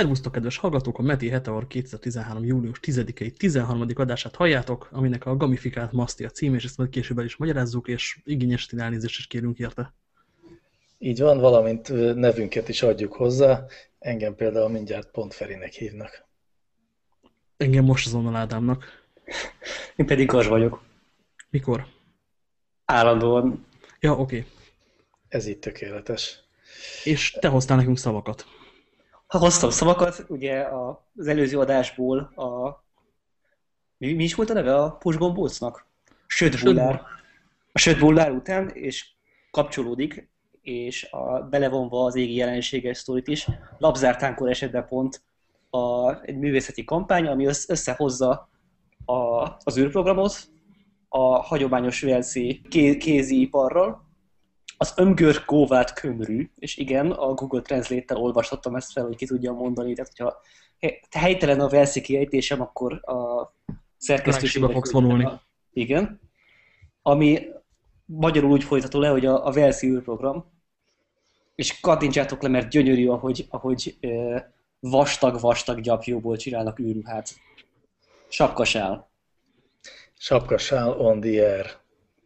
Szervusztok, kedves hallgatók! A Meti Heteor 2013. július 10-i 13. adását halljátok, aminek a gamifikált maszti a cím, és ezt majd később el is magyarázzuk, és igényes elnézést is kérünk érte. Így van, valamint nevünket is adjuk hozzá. Engem például mindjárt Pont Ferinek hívnak. Engem most azonnal Ádámnak. Én pedig Gaz vagyok. Mikor? Állandóan. Ja, oké. Okay. Ez így tökéletes. És te hoztál nekünk szavakat. Ha hoztam szavakat, ugye az előző adásból a... Mi, mi is volt a neve a pusgombócnak? Södbullár. A Södbullár után, és kapcsolódik, és a, belevonva az égi jelenséges sztorit is, labzártánkor esetben pont a, egy művészeti kampány, ami összehozza a, az űrprogramot a hagyományos Velszi kézi iparral, az ömgör kóvát kömrű, és igen, a Google Translate-tel olvashattam ezt fel, hogy ki tudja mondani, tehát hogyha helytelen a Velszi kiejtésem, akkor a szerkesztőségbe fogsz vonulni. Igen. Ami magyarul úgy folytató le, hogy a, a Velszi űrprogram, és kattincsátok le, mert gyönyörű, ahogy, ahogy vastag-vastag gyapjóból csinálnak űrruhát. Sapkasál. Sapkasál on the air,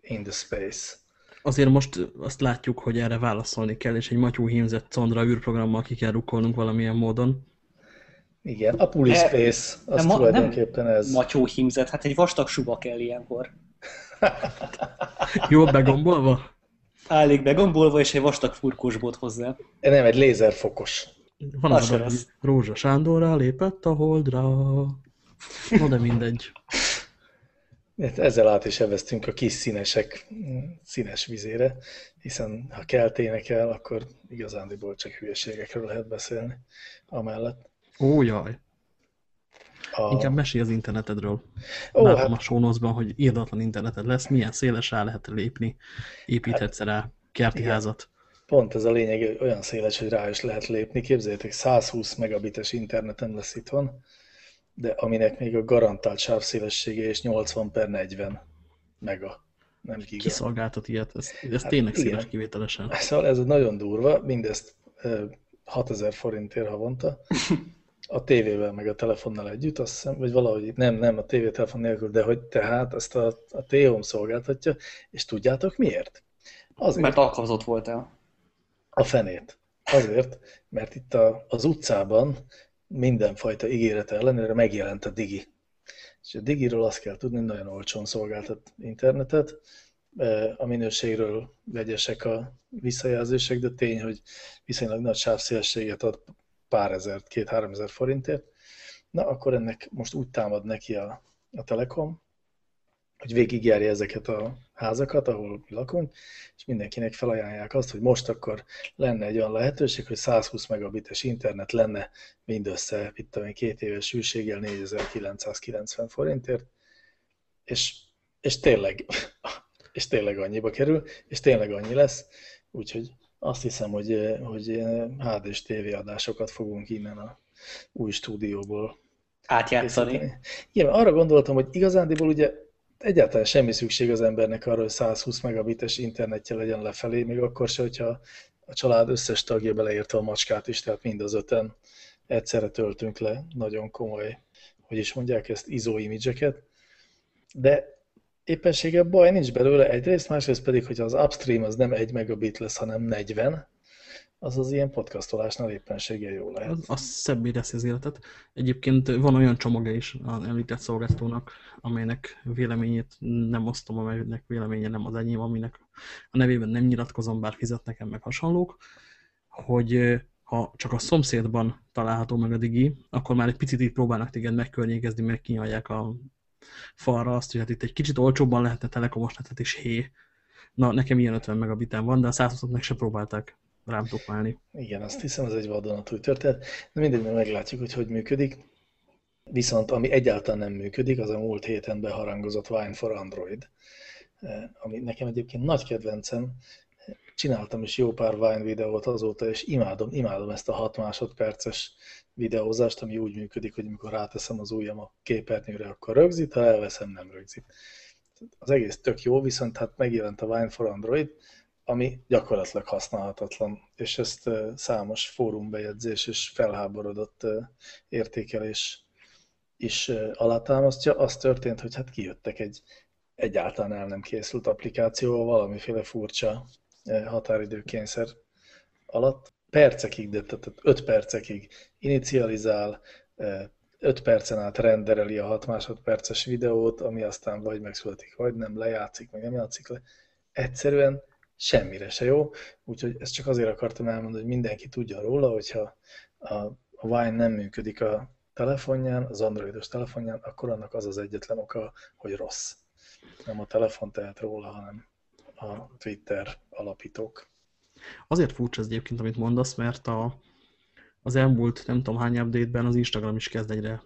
in the space azért most azt látjuk, hogy erre válaszolni kell, és egy matyú hímzett Condra űrprogrammal ki kell rukkolnunk valamilyen módon. Igen, a Pulispace, e, az ma, tulajdonképpen ez. Matyó hímzett, hát egy vastag suba kell ilyenkor. Jó begombolva? Állig begombolva, és egy vastag furkósbot hozzá. E nem, egy lézerfokos. Van az, az, az Rózsa Sándorra lépett a holdra. No, de mindegy. Ezzel át is eveztünk a kis színesek színes vizére, hiszen ha keltének el, akkor igazándiból csak hülyeségekről lehet beszélni amellett. Ó, jaj! A... Inkább mesélj az internetedről. Ó, Látom hát... a sónoszban, hogy írdatlan interneted lesz, milyen széles rá lehet lépni, építhetsz hát, rá kerti igen. házat. Pont ez a lényeg, olyan széles, hogy rá is lehet lépni. Képzeljétek, 120 megabites interneten lesz itthon, de aminek még a garantált sávszélessége és 80 per 40 mega, nem giga. Kiszolgáltat ilyet, ez, ez hát tényleg igen. széles kivételesen. Szóval ez nagyon durva, mindezt 6000 forintért havonta, a tévével meg a telefonnal együtt, azt hiszem, vagy valahogy nem, nem a tévé telefon nélkül, de hogy tehát ezt a, a T-Home szolgáltatja, és tudjátok miért? Azért, mert alkalmazott voltál. A fenét. Azért, mert itt a, az utcában mindenfajta ígéret ellenére megjelent a Digi. És a Digiről azt kell tudni, nagyon olcsón szolgáltat internetet, a minőségről vegyesek a visszajelzések, de tény, hogy viszonylag nagy sávszélességet ad pár ezer, két-három ezer forintért. Na, akkor ennek most úgy támad neki a, a Telekom, hogy végigjárja ezeket a házakat, ahol mi lakunk, és mindenkinek felajánlják azt, hogy most akkor lenne egy olyan lehetőség, hogy 120 megabites internet lenne mindössze, itt tudom két éves hűséggel 4990 forintért, és, és tényleg, és tényleg annyiba kerül, és tényleg annyi lesz, úgyhogy azt hiszem, hogy, hogy HD és TV adásokat fogunk innen a új stúdióból átjátszani. Igen, arra gondoltam, hogy igazándiból ugye egyáltalán semmi szükség az embernek arra, hogy 120 megabites internetje legyen lefelé, még akkor se, hogyha a család összes tagja beleérte a macskát is, tehát mind az öten egyszerre töltünk le nagyon komoly, hogy is mondják ezt, ISO imidzseket. De éppensége baj nincs belőle egyrészt, másrészt pedig, hogy az upstream az nem egy megabit lesz, hanem 40, az az ilyen podcastolásnál éppenséggel jó lehet. Az, az szebbé teszi az életet. Egyébként van olyan csomagja is az említett szolgáltatónak, amelynek véleményét nem osztom, amelynek véleménye nem az enyém, aminek a nevében nem nyilatkozom, bár fizet nekem meg hasonlók, hogy ha csak a szomszédban található meg a digi, akkor már egy picit így próbálnak téged megkörnyékezni, mert kinyalják a falra azt, hogy hát itt egy kicsit olcsóbban lehetne telekomos netet is hé. Na, nekem ilyen 50 megabitán van, de a 120 meg se próbálták rám topálni. Igen, azt hiszem, ez egy vadonatúj történet. De mindegy, meglátjuk, hogy hogy működik. Viszont ami egyáltalán nem működik, az a múlt héten beharangozott Wine for Android, eh, ami nekem egyébként nagy kedvencem. Csináltam is jó pár Wine videót azóta, és imádom, imádom ezt a 6 másodperces videózást, ami úgy működik, hogy amikor ráteszem az ujjam a képernyőre, akkor rögzít, ha elveszem, nem rögzít. Az egész tök jó, viszont hát megjelent a Wine for Android, ami gyakorlatilag használhatatlan, és ezt számos fórumbejegyzés és felháborodott értékelés is alátámasztja. Az történt, hogy hát kijöttek egy egyáltalán el nem készült applikációval valamiféle furcsa határidőkényszer alatt. Percekig, de tehát 5 percekig inicializál, 5 percen át rendereli a 6 másodperces videót, ami aztán vagy megszületik, vagy nem, lejátszik, meg nem játszik le. Egyszerűen semmire se jó, úgyhogy ezt csak azért akartam elmondani, hogy mindenki tudja róla, hogyha a, a Wine nem működik a telefonján, az androidos telefonján, akkor annak az az egyetlen oka, hogy rossz. Nem a telefon tehet róla, hanem a Twitter alapítók. Azért furcsa ez egyébként, amit mondasz, mert a, az elmúlt nem tudom hány update-ben az Instagram is kezd egyre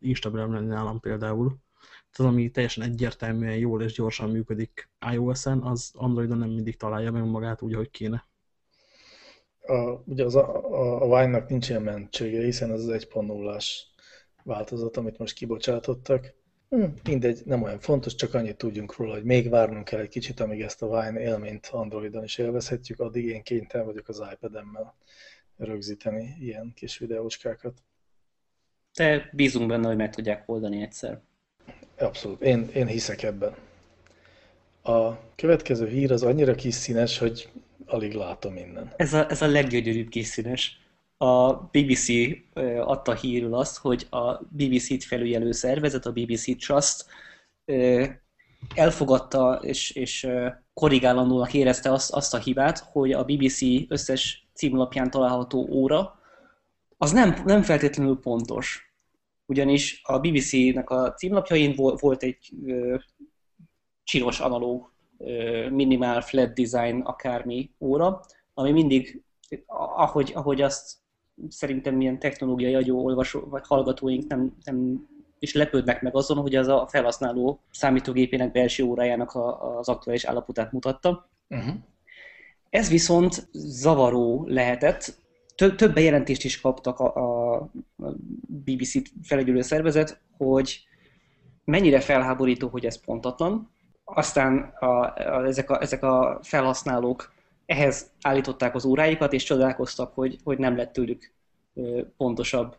Instagram lenni nálam például, az, ami teljesen egyértelműen jól és gyorsan működik iOS-en, az Androidon nem mindig találja meg magát úgy, ahogy kéne. A, ugye az a, a, a Wine-nak nincs ilyen mentsége, hiszen ez az 1.0-as változat, amit most kibocsátottak. Hm, mindegy, nem olyan fontos, csak annyit tudjunk róla, hogy még várnunk kell egy kicsit, amíg ezt a Wine élményt Androidon is élvezhetjük, addig én kénytelen vagyok az iPad-emmel rögzíteni ilyen kis videóskákat. Te bízunk benne, hogy meg tudják oldani egyszer. Abszolút, én, én hiszek ebben. A következő hír az annyira kis színes, hogy alig látom innen. Ez a, ez a leggyönyörűbb kis színes. A BBC adta hírül azt, hogy a BBC-t felügyelő szervezet, a BBC Trust elfogadta és, és korrigálandónak érezte azt, azt a hibát, hogy a BBC összes címlapján található óra az nem, nem feltétlenül pontos ugyanis a BBC-nek a címlapjain volt egy ö, csinos analóg, ö, minimál flat design akármi óra, ami mindig, ahogy, ahogy azt szerintem milyen technológiai agyó olvasó, vagy hallgatóink nem, nem is lepődnek meg azon, hogy az a felhasználó számítógépének belső órájának a, az aktuális állapotát mutatta. Uh-huh. Ez viszont zavaró lehetett, több, több bejelentést is kaptak a, a BBC felegyülő szervezet, hogy mennyire felháborító, hogy ez pontatlan. Aztán a, a, ezek, a, ezek a felhasználók ehhez állították az óráikat, és csodálkoztak, hogy, hogy nem lett tőlük pontosabb.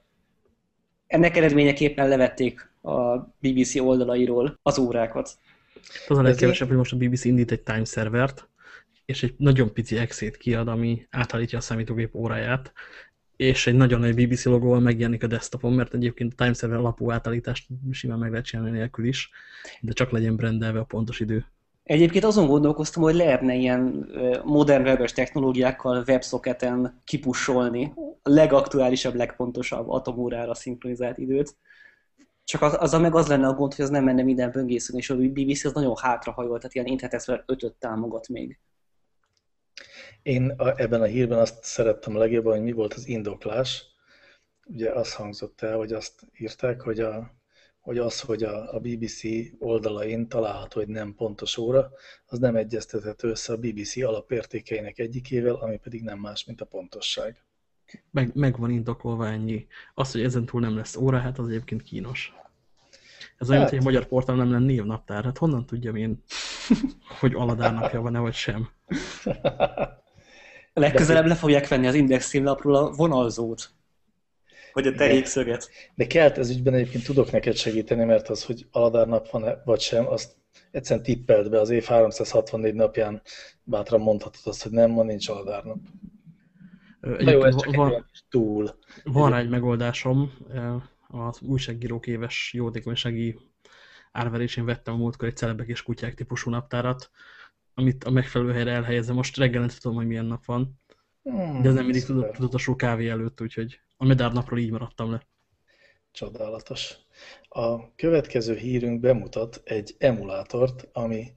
Ennek eredményeképpen levették a BBC oldalairól az órákat. Az a legkevesebb, hogy most a BBC indít egy time servert, és egy nagyon pici exét kiad, ami átállítja a számítógép óráját, és egy nagyon nagy BBC logóval megjelenik a desktopon, mert egyébként a Time Server alapú átállítást simán meg lehet csinálni nélkül is, de csak legyen brendelve a pontos idő. Egyébként azon gondolkoztam, hogy lehetne ilyen modern webes technológiákkal websocketen kipussolni a legaktuálisabb, legpontosabb atomórára szinkronizált időt. Csak az, az meg az lenne a gond, hogy az nem menne minden böngészőn, és a BBC az nagyon hátrahajolt, tehát ilyen Internet 5 támogat még. Én a, ebben a hírben azt szerettem legjobban, hogy mi volt az indoklás. Ugye az hangzott el, hogy azt írták, hogy, a, hogy az, hogy a, a BBC oldalain található, hogy nem pontos óra, az nem egyeztethető össze a BBC alapértékeinek egyikével, ami pedig nem más, mint a pontosság. Meg, meg van indokolva ennyi. Az, hogy ezen túl nem lesz óra, hát az egyébként kínos. Ez olyan, hát. hogy egy magyar portál nem lenne névnaptár. Hát honnan tudjam én, hogy aladárnapja van-e, vagy sem? Legközelebb le fogják venni az Index címlapról a vonalzót. Vagy a tehékszöget. De, de kelt ez ügyben egyébként tudok neked segíteni, mert az, hogy aladárnap van -e, vagy sem, azt egyszerűen tippelt be az év 364 napján bátran mondhatod azt, hogy nem, ma nincs aladárnap. Na jó, ez csak van, egy túl. Van egy megoldásom, az újságírók éves jótékonysági árverésén vettem a múltkor egy celebek és kutyák típusú naptárat, amit a megfelelő helyre elhelyezem. Most reggel nem tudom, hogy milyen nap van. Hmm, de ez nem mindig tudatosul kávé előtt, úgyhogy a medár napról így maradtam le. Csodálatos. A következő hírünk bemutat egy emulátort, ami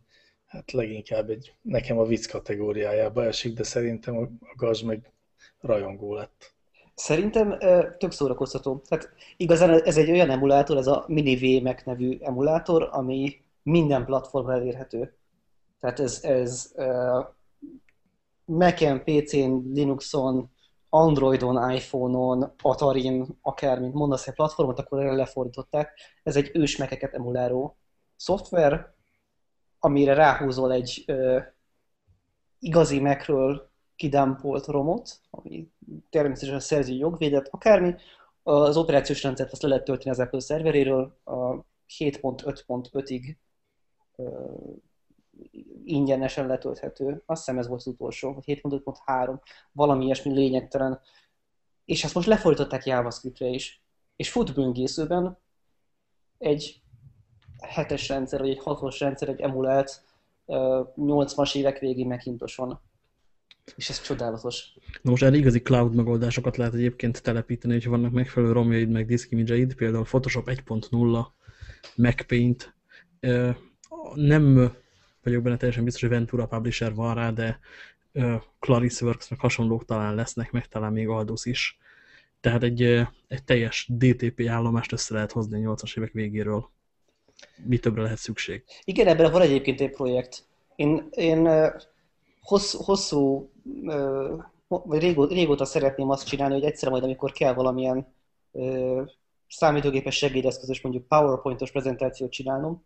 hát leginkább egy, nekem a vicc kategóriájába esik, de szerintem a gaz meg rajongó lett. Szerintem tök szórakoztató. Hát igazán ez egy olyan emulátor, ez a Mini VMAC nevű emulátor, ami minden platformra elérhető. Tehát ez, ez uh, Mac-en, PC-n, Linuxon, Androidon, iPhone-on, Atari-n, akár mint mondasz egy platformot, akkor erre lefordították. Ez egy ősmekeket emuláló szoftver, amire ráhúzol egy uh, igazi Macről kidumpolt romot, ami természetesen a szerzői jogvédet, akármi, az operációs rendszert azt le lehet tölteni az Apple szerveréről, a 7.5.5-ig ingyenesen letölthető. Azt hiszem ez volt az utolsó, vagy 7.5.3, valami ilyesmi lényegtelen. És ezt most lefordították JavaScriptre is. És fut böngészőben egy hetes rendszer, vagy egy hatos rendszer, egy emulált 80-as évek végi Macintoson. És ez csodálatos. Na most erre igazi cloud megoldásokat lehet egyébként telepíteni, hogyha vannak megfelelő romjaid, meg disk image például Photoshop 1.0, MacPaint. Nem vagyok benne teljesen biztos, hogy Ventura Publisher van rá, de Clarisworks meg hasonlók talán lesznek, meg talán még Aldus is. Tehát egy, egy teljes DTP állomást össze lehet hozni a 80-as évek végéről. Mi többre lehet szükség? Igen, ebben van egyébként egy projekt. Én, én hosszú, hosszú vagy régóta, szeretném azt csinálni, hogy egyszer majd, amikor kell valamilyen számítógépes segédeszközös, mondjuk PowerPointos prezentációt csinálnom,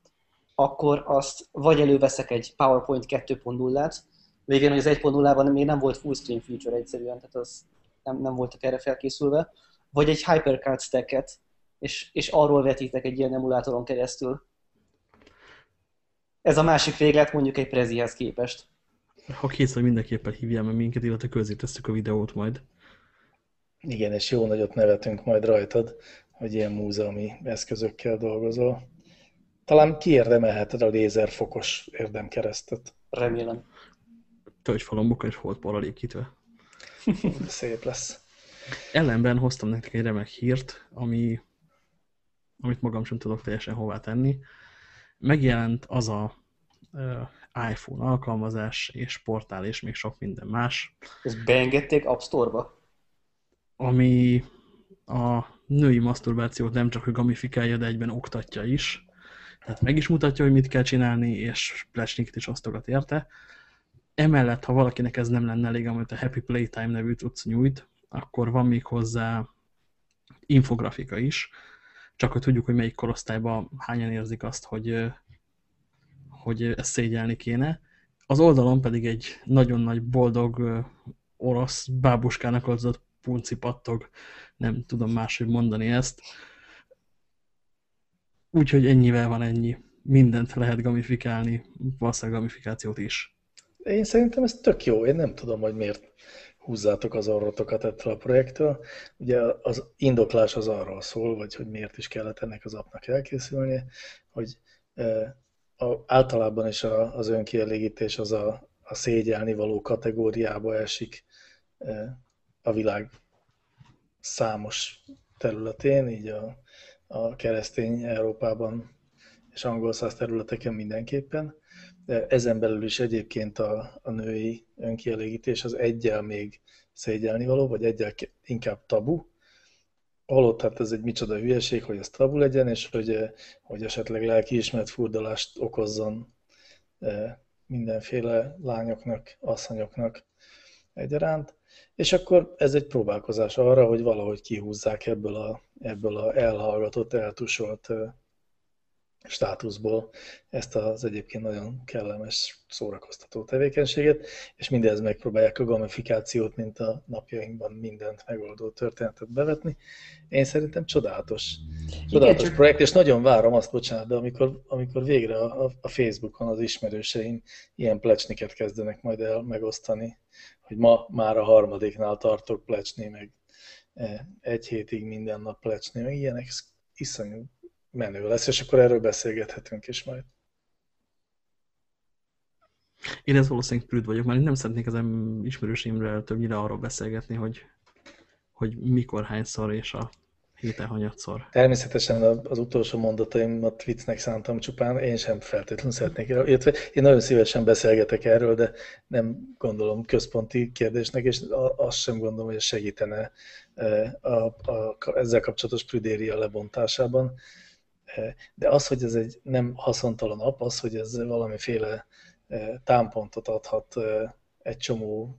akkor azt vagy előveszek egy PowerPoint 2.0-át, végén, hogy az 1.0-ban még nem volt full screen feature egyszerűen, tehát az nem, nem voltak erre felkészülve, vagy egy HyperCard stacket, és, és arról vetítek egy ilyen emulátoron keresztül. Ez a másik véglet mondjuk egy Prezihez képest. Ha kész, hogy mindenképpen hívjál meg minket, illetve közé tesszük a videót majd. Igen, és jó nagyot nevetünk majd rajtad, hogy ilyen múzeumi eszközökkel dolgozol. Talán kiérdemelheted a lézerfokos érdemkeresztet. Remélem. Tölgyfalombokkal és holdporral építve. Szép lesz. Ellenben hoztam nektek egy remek hírt, ami, amit magam sem tudok teljesen hová tenni. Megjelent az a iPhone alkalmazás és portál és még sok minden más. Ezt beengedték App Store-ba? Ami a női maszturbációt nem csak hogy gamifikálja, de egyben oktatja is. Tehát meg is mutatja, hogy mit kell csinálni, és plecsniket is osztogat érte. Emellett, ha valakinek ez nem lenne elég, amit a Happy Playtime nevű tudsz nyújt, akkor van még hozzá infografika is, csak hogy tudjuk, hogy melyik korosztályban hányan érzik azt, hogy, hogy ezt szégyelni kéne. Az oldalon pedig egy nagyon nagy, boldog orosz bábuskának adott punci pattog, nem tudom máshogy mondani ezt, Úgyhogy ennyivel van ennyi. Mindent lehet gamifikálni, valószínűleg gamifikációt is. Én szerintem ez tök jó. Én nem tudom, hogy miért húzzátok az orrotokat ettől a projektől. Ugye az indoklás az arról szól, vagy hogy miért is kellett ennek az apnak elkészülnie, hogy a, általában is a, az önkielégítés az a, a szégyelni való kategóriába esik e, a világ számos területén, így a a keresztény Európában és angol száz területeken mindenképpen. De ezen belül is egyébként a, a női önkielégítés az egyel még szégyelni való, vagy egyel inkább tabu. Holott hát ez egy micsoda hülyeség, hogy ez tabu legyen, és hogy, hogy esetleg lelkiismert furdalást okozzon eh, mindenféle lányoknak, asszonyoknak egyaránt. És akkor ez egy próbálkozás arra, hogy valahogy kihúzzák ebből a, ebből a elhallgatott, eltusolt státuszból ezt az egyébként nagyon kellemes, szórakoztató tevékenységet, és mindez megpróbálják a gamifikációt, mint a napjainkban mindent megoldó történetet bevetni. Én szerintem csodálatos. Csodálatos Igen, projekt, és nagyon várom azt, bocsánat, de amikor, amikor végre a, a Facebookon az ismerőseim ilyen plecsniket kezdenek majd el megosztani, hogy ma már a harmadiknál tartok plecsni, meg e, egy hétig minden nap plecsni, meg ilyenek, iszonyú menő lesz, és akkor erről beszélgethetünk is majd. Én ez valószínűleg prűd vagyok, mert én nem szeretnék az ismerősémről többnyire arról beszélgetni, hogy, hogy mikor, hányszor és a héten hanyatszor. Természetesen az utolsó mondataimat viccnek szántam csupán, én sem feltétlenül szeretnék erről. Illetve én nagyon szívesen beszélgetek erről, de nem gondolom központi kérdésnek, és azt sem gondolom, hogy segítene a, a, a, ezzel kapcsolatos prüdéria lebontásában. E, de az, hogy ez egy nem haszontalan app, az, hogy ez valamiféle e, támpontot adhat egy csomó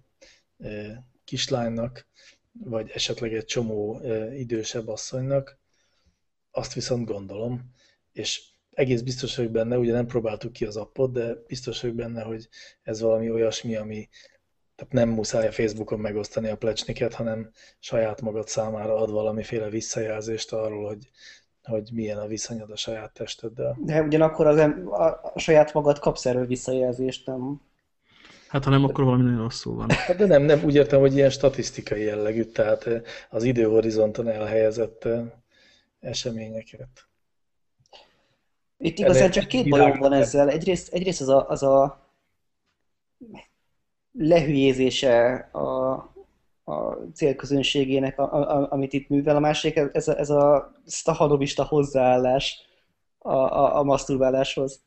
kislánynak, vagy esetleg egy csomó idősebb asszonynak, azt viszont gondolom, és egész biztos vagyok benne, ugye nem próbáltuk ki az appot, de biztos vagyok benne, hogy ez valami olyasmi, ami tehát nem muszáj a Facebookon megosztani a plecsniket, hanem saját magad számára ad valamiféle visszajelzést arról, hogy, hogy milyen a viszonyod a saját testeddel. De ugyanakkor az em- a, a saját magad kapsz erről visszajelzést, nem? Hát ha nem, akkor valami nagyon rosszul van. Hát de nem, nem, úgy értem, hogy ilyen statisztikai jellegű, tehát eh, az időhorizonton elhelyezett eh, eseményeket. Itt igazán Erre csak két bajom van ezzel. Egyrészt, egyrészt az, a, az a lehülyézése a, a célközönségének, a, a, amit itt művel, a másik ez a, ez a stahanovista hozzáállás a, a, a maszturbáláshoz.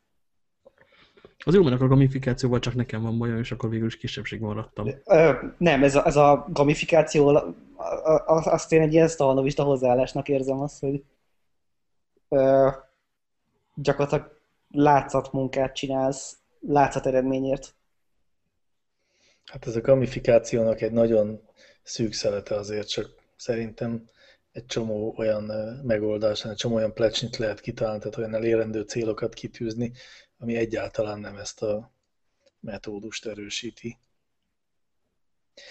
Az jó, mert a gamifikációval csak nekem van bajom, és akkor végül is kisebbségben maradtam. Ö, nem, ez a, ez a gamifikáció, a- a- a- azt én egy ilyen stahanovista hozzáállásnak érzem azt, hogy ö, gyakorlatilag látszatmunkát csinálsz, látszat eredményért. Hát ez a gamifikációnak egy nagyon szűk szelete azért, csak szerintem egy csomó olyan megoldás, egy csomó olyan plecsnit lehet kitalálni, tehát olyan elérendő célokat kitűzni, ami egyáltalán nem ezt a metódust erősíti.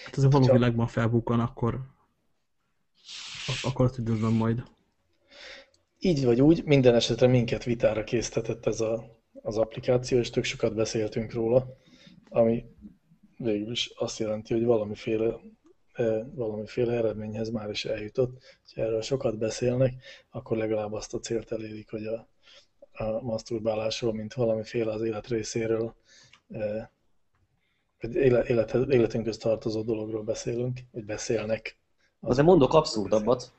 Hát ez a való világban felbukkan, akkor, akkor azt üdvözlöm majd. Így vagy úgy, minden esetre minket vitára késztetett ez a, az applikáció, és tök sokat beszéltünk róla, ami végül is azt jelenti, hogy valamiféle, valamiféle eredményhez már is eljutott. Ha erről sokat beszélnek, akkor legalább azt a célt elérik, hogy a, a masturbálásról, mint valamiféle az élet részéről, vagy éle- élet, életünkhöz tartozó dologról beszélünk, vagy beszélnek. Azért mondok abszurdabbat.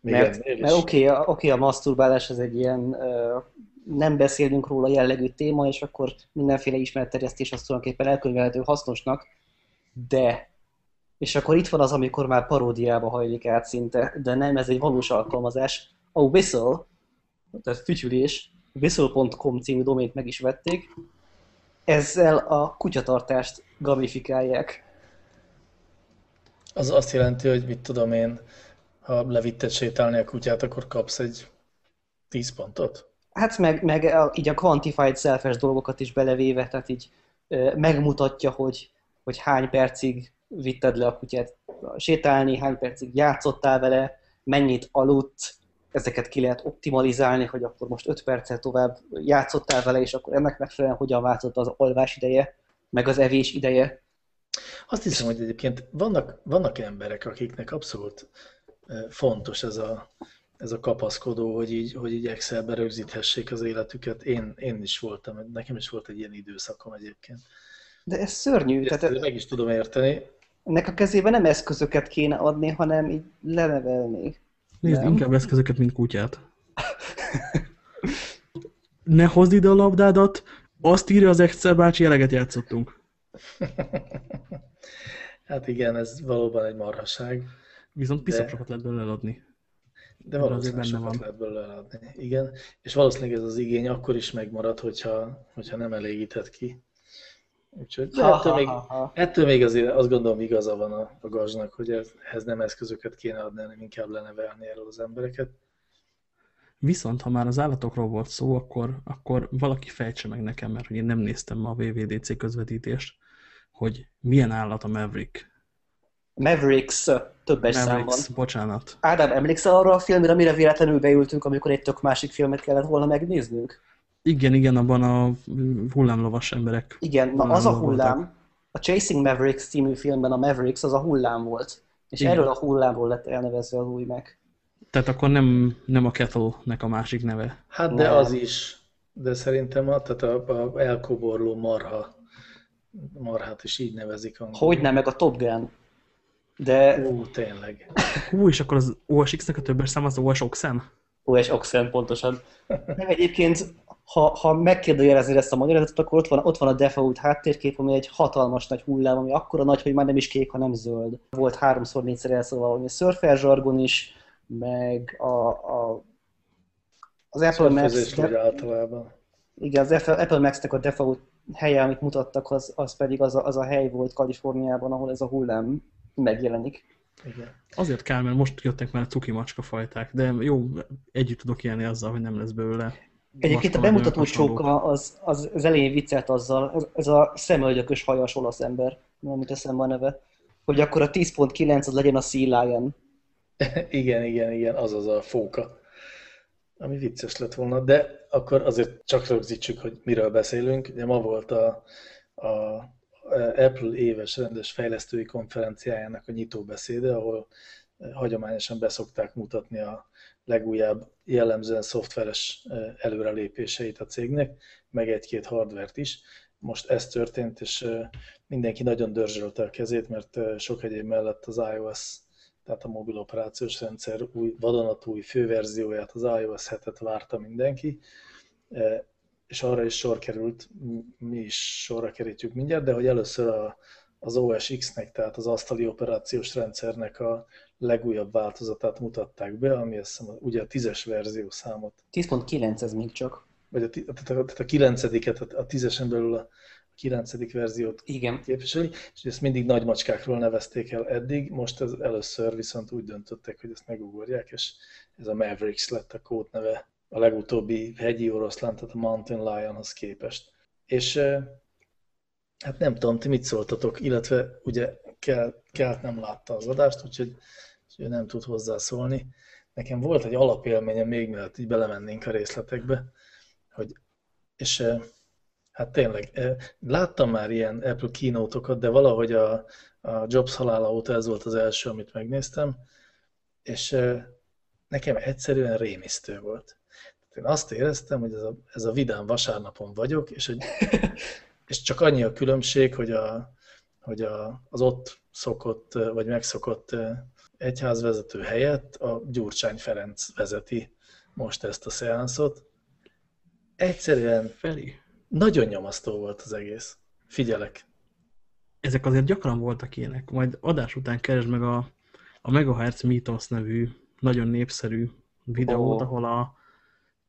Mert, mert is. oké, okay, a, okay, a masturbálás az egy ilyen nem beszélünk róla jellegű téma, és akkor mindenféle ismeretterjesztés az tulajdonképpen elkönyvelhető hasznosnak, de és akkor itt van az, amikor már paródiába hajlik át szinte, de nem, ez egy valós alkalmazás. A Whistle, tehát fütyülés, whistle.com című domént meg is vették, ezzel a kutyatartást gamifikálják. Az azt jelenti, hogy mit tudom én, ha levitted sétálni a kutyát, akkor kapsz egy 10 pontot? Hát meg, meg a, így a quantified self dolgokat is belevéve, tehát így ö, megmutatja, hogy, hogy hány percig vitted le a kutyát sétálni, hány percig játszottál vele, mennyit aludt, ezeket ki lehet optimalizálni, hogy akkor most 5 perccel tovább játszottál vele, és akkor ennek megfelelően hogyan változott az alvás ideje, meg az evés ideje. Azt hiszem, hogy egyébként vannak, vannak emberek, akiknek abszolút fontos ez a, ez a kapaszkodó, hogy így, hogy így Excelbe rögzíthessék az életüket. Én, én is voltam, nekem is volt egy ilyen időszakom egyébként. De ez szörnyű, Ezt tehát meg is tudom érteni. Ennek a kezébe nem eszközöket kéne adni, hanem így lenevelni. Nézd, Nem. inkább eszközöket, mint kutyát. Ne hozd ide a labdádat, azt írja az Excel bácsi, eleget játszottunk. Hát igen, ez valóban egy marhaság, Viszont piszak De- sokat lehet belőle adni. de valószínűleg benne sokat van. lehet belőle adni. Igen, és valószínűleg ez az igény akkor is megmarad, hogyha, hogyha nem elégített ki. Úgyhogy de Ha, ettől, ha, még, ha, ha. ettől még azért azt gondolom igaza van a, a gazsnak, hogy ez- ehhez nem eszközöket kéne adni, hanem inkább lenevelni erről az embereket. Viszont, ha már az állatokról volt szó, akkor, akkor valaki fejtse meg nekem, mert hogy én nem néztem ma a VVDC közvetítést, hogy milyen állat a Maverick. Mavericks többes számban. Mavericks, bocsánat. Ádám, emlékszel arra a filmre, amire véletlenül beültünk, amikor egy tök másik filmet kellett volna megnéznünk? Igen, igen, abban a hullámlovas emberek. Igen, na az a hullám, voltak. a Chasing Mavericks című filmben a Mavericks az a hullám volt. És Igen. erről a hullámról lett elnevezve az új meg. Tehát akkor nem, nem a Kettle-nek a másik neve. Hát de Nem. az is, de szerintem a, tehát a, a elkoborló marha, marhát is így nevezik angolul. Hogy nem, meg a Top Gun. De Ó, tényleg. Hú, és akkor az OSX-nek a többes szám az OS Oxen? OS Oxen pontosan. Nem egyébként, ha, ha megkérdőjelezni ezt a magyarázatot, akkor ott van, ott van a default háttérkép, ami egy hatalmas nagy hullám, ami akkora nagy, hogy már nem is kék, hanem zöld. Volt háromszor, négyszer elszólalva a surfer zsargon is, meg a, a az Apple vagy általában. igen, az Apple Apple Maps-nek a default helye, amit mutattak, az, az pedig az a, az a hely volt Kaliforniában, ahol ez a hullám megjelenik. Igen. Azért kell, mert most jöttek már a cuki macska fajták, de jó, együtt tudok élni azzal, hogy nem lesz belőle. Egyébként a Vastal bemutató nagyon hasonló. csóka az, az, az elején viccelt azzal, ez, ez a szemöldökös hajas olasz ember, nem mit eszembe a neve, hogy akkor a 10.9 az legyen a Sea Lion. Igen, igen, igen, az az a fóka, ami vicces lett volna, de akkor azért csak rögzítsük, hogy miről beszélünk. Ugye ma volt a, a Apple éves rendes fejlesztői konferenciájának a nyitóbeszéde, ahol hagyományosan beszokták mutatni a legújabb, jellemzően szoftveres előrelépéseit a cégnek, meg egy-két hardvert is. Most ez történt, és mindenki nagyon dörzsölte a kezét, mert sok egyéb mellett az iOS, tehát a mobil operációs rendszer új, vadonatúj főverzióját, az iOS 7-et várta mindenki, és arra is sor került, mi is sorra kerítjük mindjárt, de hogy először a, az OS X-nek, tehát az asztali operációs rendszernek a legújabb változatát mutatták be, ami azt hiszem ugye a tízes verzió számot, 10.9 ez még csak. vagy a, tehát a, tehát a kilencediket, a, tízesen belül a, kilencedik verziót Igen. képviseli, és ezt mindig nagy macskákról nevezték el eddig, most ez először viszont úgy döntöttek, hogy ezt megugorják, és ez a Mavericks lett a kódneve a legutóbbi hegyi oroszlán, tehát a Mountain Lionhoz képest. És hát nem tudom, ti mit szóltatok, illetve ugye Kelt, Kelt nem látta az adást, úgyhogy, úgyhogy nem tud hozzászólni. Nekem volt egy alapélményem még mielőtt így belemennénk a részletekbe, hogy, és hát tényleg, láttam már ilyen Apple keynote-okat, de valahogy a, a Jobs halála óta ez volt az első, amit megnéztem, és nekem egyszerűen rémisztő volt. Én azt éreztem, hogy ez a, ez a vidám vasárnapon vagyok, és, hogy, és csak annyi a különbség, hogy, a, hogy a, az ott szokott, vagy megszokott egyházvezető helyett a Gyurcsány Ferenc vezeti most ezt a szeánszot. Egyszerűen Feli, nagyon nyomasztó volt az egész. Figyelek. ezek azért gyakran voltak ilyenek. Majd adás után keresd meg a, a Megahertz Mythos nevű nagyon népszerű videót, Ó. ahol a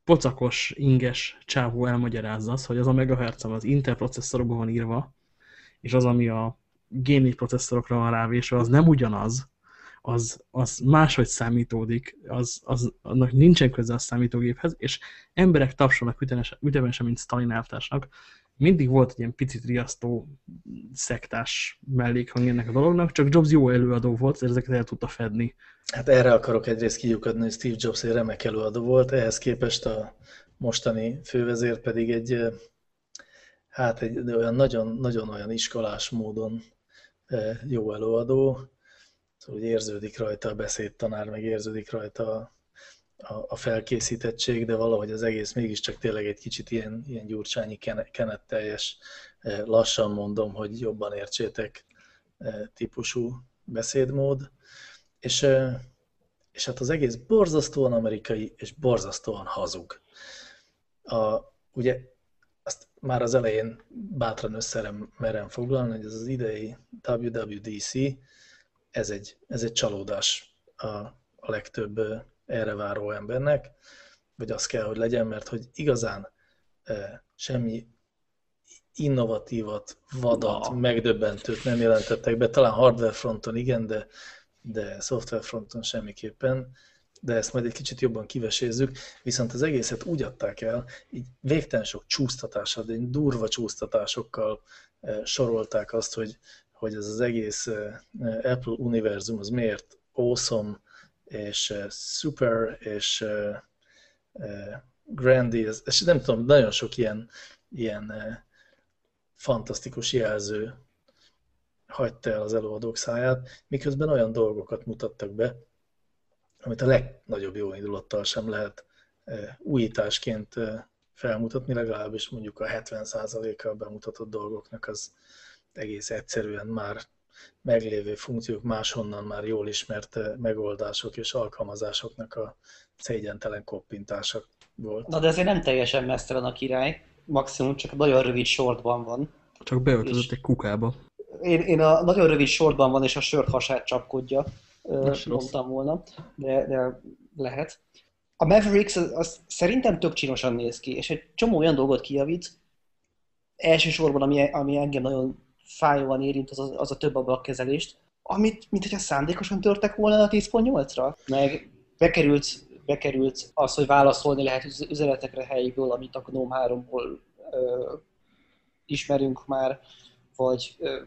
pocakos, inges csávó elmagyarázza azt, hogy az a megahertz, ami az Intel processzorokban van írva, és az, ami a G4 processzorokra van rávésve, az nem ugyanaz, az, az máshogy számítódik, az, az, annak nincsen köze a számítógéphez, és emberek tapsolnak ütemesen, mint Stalin elvtársnak. Mindig volt egy ilyen picit riasztó szektás mellékhang ennek a dolognak, csak Jobs jó előadó volt, ezeket el tudta fedni. Hát erre akarok egyrészt kiukadni, hogy Steve Jobs egy remek előadó volt, ehhez képest a mostani fővezér pedig egy, hát egy olyan nagyon, nagyon olyan iskolás módon jó előadó, szóval úgy érződik rajta a beszédtanár, meg érződik rajta a, a, a felkészítettség, de valahogy az egész mégiscsak tényleg egy kicsit ilyen, ilyen gyurcsányi ken- kenetteljes, eh, lassan mondom, hogy jobban értsétek eh, típusú beszédmód. És, eh, és hát az egész borzasztóan amerikai és borzasztóan hazug. A, ugye azt már az elején bátran össze merem foglalni, hogy ez az idei WWDC, ez egy, ez egy csalódás a, a legtöbb erre váró embernek, vagy az kell, hogy legyen, mert hogy igazán semmi innovatívat, vadat, Na. megdöbbentőt nem jelentettek be. Talán hardware fronton igen, de, de software fronton semmiképpen. De ezt majd egy kicsit jobban kivesézzük. Viszont az egészet úgy adták el, így végtelen sok csúsztatással, de durva csúsztatásokkal sorolták azt, hogy, hogy ez az egész Apple univerzum az miért awesome, és super, és grandiose, és nem tudom, nagyon sok ilyen, ilyen fantasztikus jelző hagyta el az előadók száját, miközben olyan dolgokat mutattak be, amit a legnagyobb jó indulattal sem lehet eh, újításként felmutatni, legalábbis mondjuk a 70%-kal bemutatott dolgoknak az egész egyszerűen már meglévő funkciók, máshonnan már jól ismert eh, megoldások és alkalmazásoknak a szégyentelen koppintása volt. Na de azért nem teljesen messzelen a király, maximum csak nagyon rövid sortban van. Csak beöltözött egy kukába. Én, én a nagyon rövid sortban van, és a sört hasát csapkodja, ö, Az rossz. mondtam volna, de, de lehet. A Mavericks az, az szerintem tök csinosan néz ki, és egy csomó olyan dolgot kijavít, elsősorban, ami, ami engem nagyon fájóan érint, az, a- az a több ablak kezelést, amit, mint hogyha szándékosan törtek volna a 10.8-ra. Meg bekerült bekerült az, hogy válaszolni lehet üzenetekre helyiből, amit a GNOME 3-ból ö, ismerünk már, vagy ö,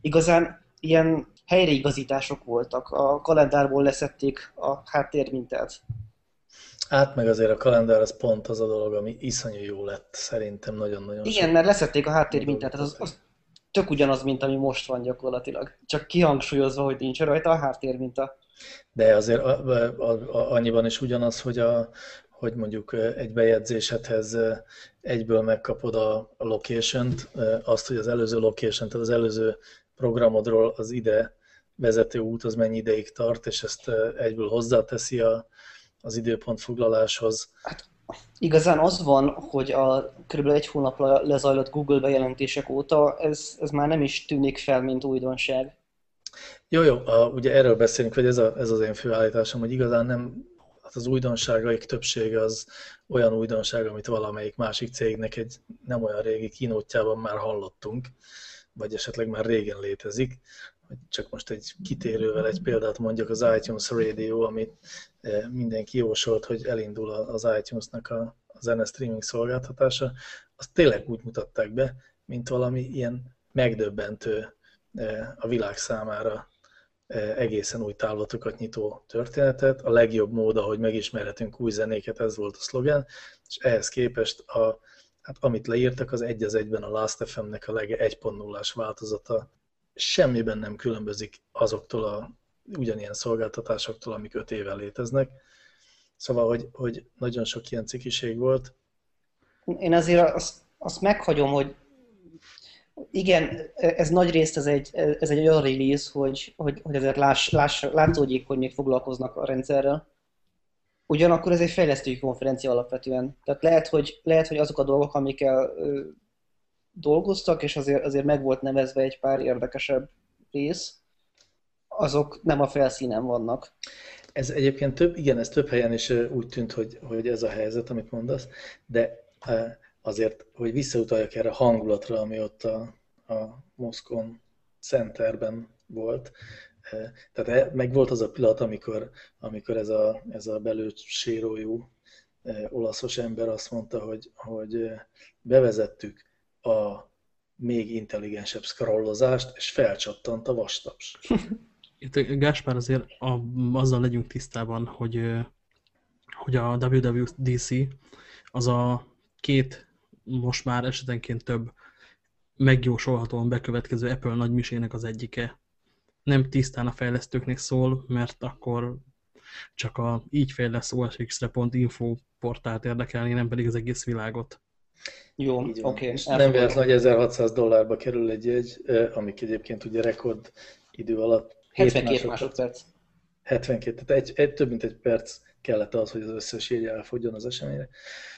igazán ilyen helyreigazítások voltak. A kalendárból leszették a háttérmintát. Hát meg azért a kalendár az pont az a dolog, ami iszonyú jó lett, szerintem nagyon-nagyon Igen, mert leszették a háttérmintát, az, az tök ugyanaz, mint ami most van gyakorlatilag. Csak kihangsúlyozva, hogy nincs rajta a háttérminta. De azért a, a, a, annyiban is ugyanaz, hogy, a, hogy mondjuk egy bejegyzésedhez egyből megkapod a, a location-t, azt, hogy az előző location tehát az előző programodról az ide vezető út az mennyi ideig tart, és ezt egyből hozzáteszi a, az időpont foglaláshoz. Hát, igazán az van, hogy a kb. egy hónapra lezajlott Google bejelentések óta ez, ez már nem is tűnik fel, mint újdonság. Jó, jó, a, ugye erről beszélünk, vagy ez, a, ez az én főállításom, hogy igazán nem, hát az újdonságaik többsége az olyan újdonság, amit valamelyik másik cégnek egy nem olyan régi kínótjában már hallottunk, vagy esetleg már régen létezik. Csak most egy kitérővel egy példát mondjak, az iTunes Radio, amit eh, mindenki jósolt, hogy elindul az iTunes-nak a, a zene streaming szolgáltatása, azt tényleg úgy mutatták be, mint valami ilyen megdöbbentő eh, a világ számára eh, egészen új távlatokat nyitó történetet. A legjobb mód, ahogy megismerhetünk új zenéket, ez volt a szlogen, és ehhez képest a, hát amit leírtak, az egy az egyben a Last FM-nek a lege 1.0-ás változata semmiben nem különbözik azoktól a ugyanilyen szolgáltatásoktól, amik öt éve léteznek. Szóval, hogy, hogy nagyon sok ilyen cikiség volt. Én azért azt, azt meghagyom, hogy igen, ez nagy részt ez egy, ez egy olyan release, hogy, hogy, hogy ezért láss, láss, látszódjék, hogy még foglalkoznak a rendszerrel. Ugyanakkor ez egy fejlesztői konferencia alapvetően. Tehát lehet, hogy, lehet, hogy azok a dolgok, amikkel dolgoztak, és azért, azért meg volt nevezve egy pár érdekesebb rész, azok nem a felszínen vannak. Ez egyébként több, igen, ez több helyen is úgy tűnt, hogy, hogy ez a helyzet, amit mondasz, de azért, hogy visszautaljak erre a hangulatra, ami ott a, a Moszkon Centerben volt, tehát e, meg volt az a pillanat, amikor, amikor ez a, ez a belőtt sérójú olaszos ember azt mondta, hogy, hogy bevezettük a még intelligensebb scrollozást, és felcsattant a vastaps. Itt Gáspár azért a, azzal legyünk tisztában, hogy, hogy a WWDC az a két, most már esetenként több megjósolhatóan bekövetkező Apple nagymisének az egyike nem tisztán a fejlesztőknek szól, mert akkor csak a így fejlesz osx-re.info portált érdekelni, nem pedig az egész világot. Jó, oké. Okay, nem véletlen, hogy 1600 dollárba kerül egy jegy, amik egyébként ugye rekord idő alatt 72 másodperc. 72, tehát egy, egy, több mint egy perc kellett az, hogy az összes jegye elfogjon az eseményre.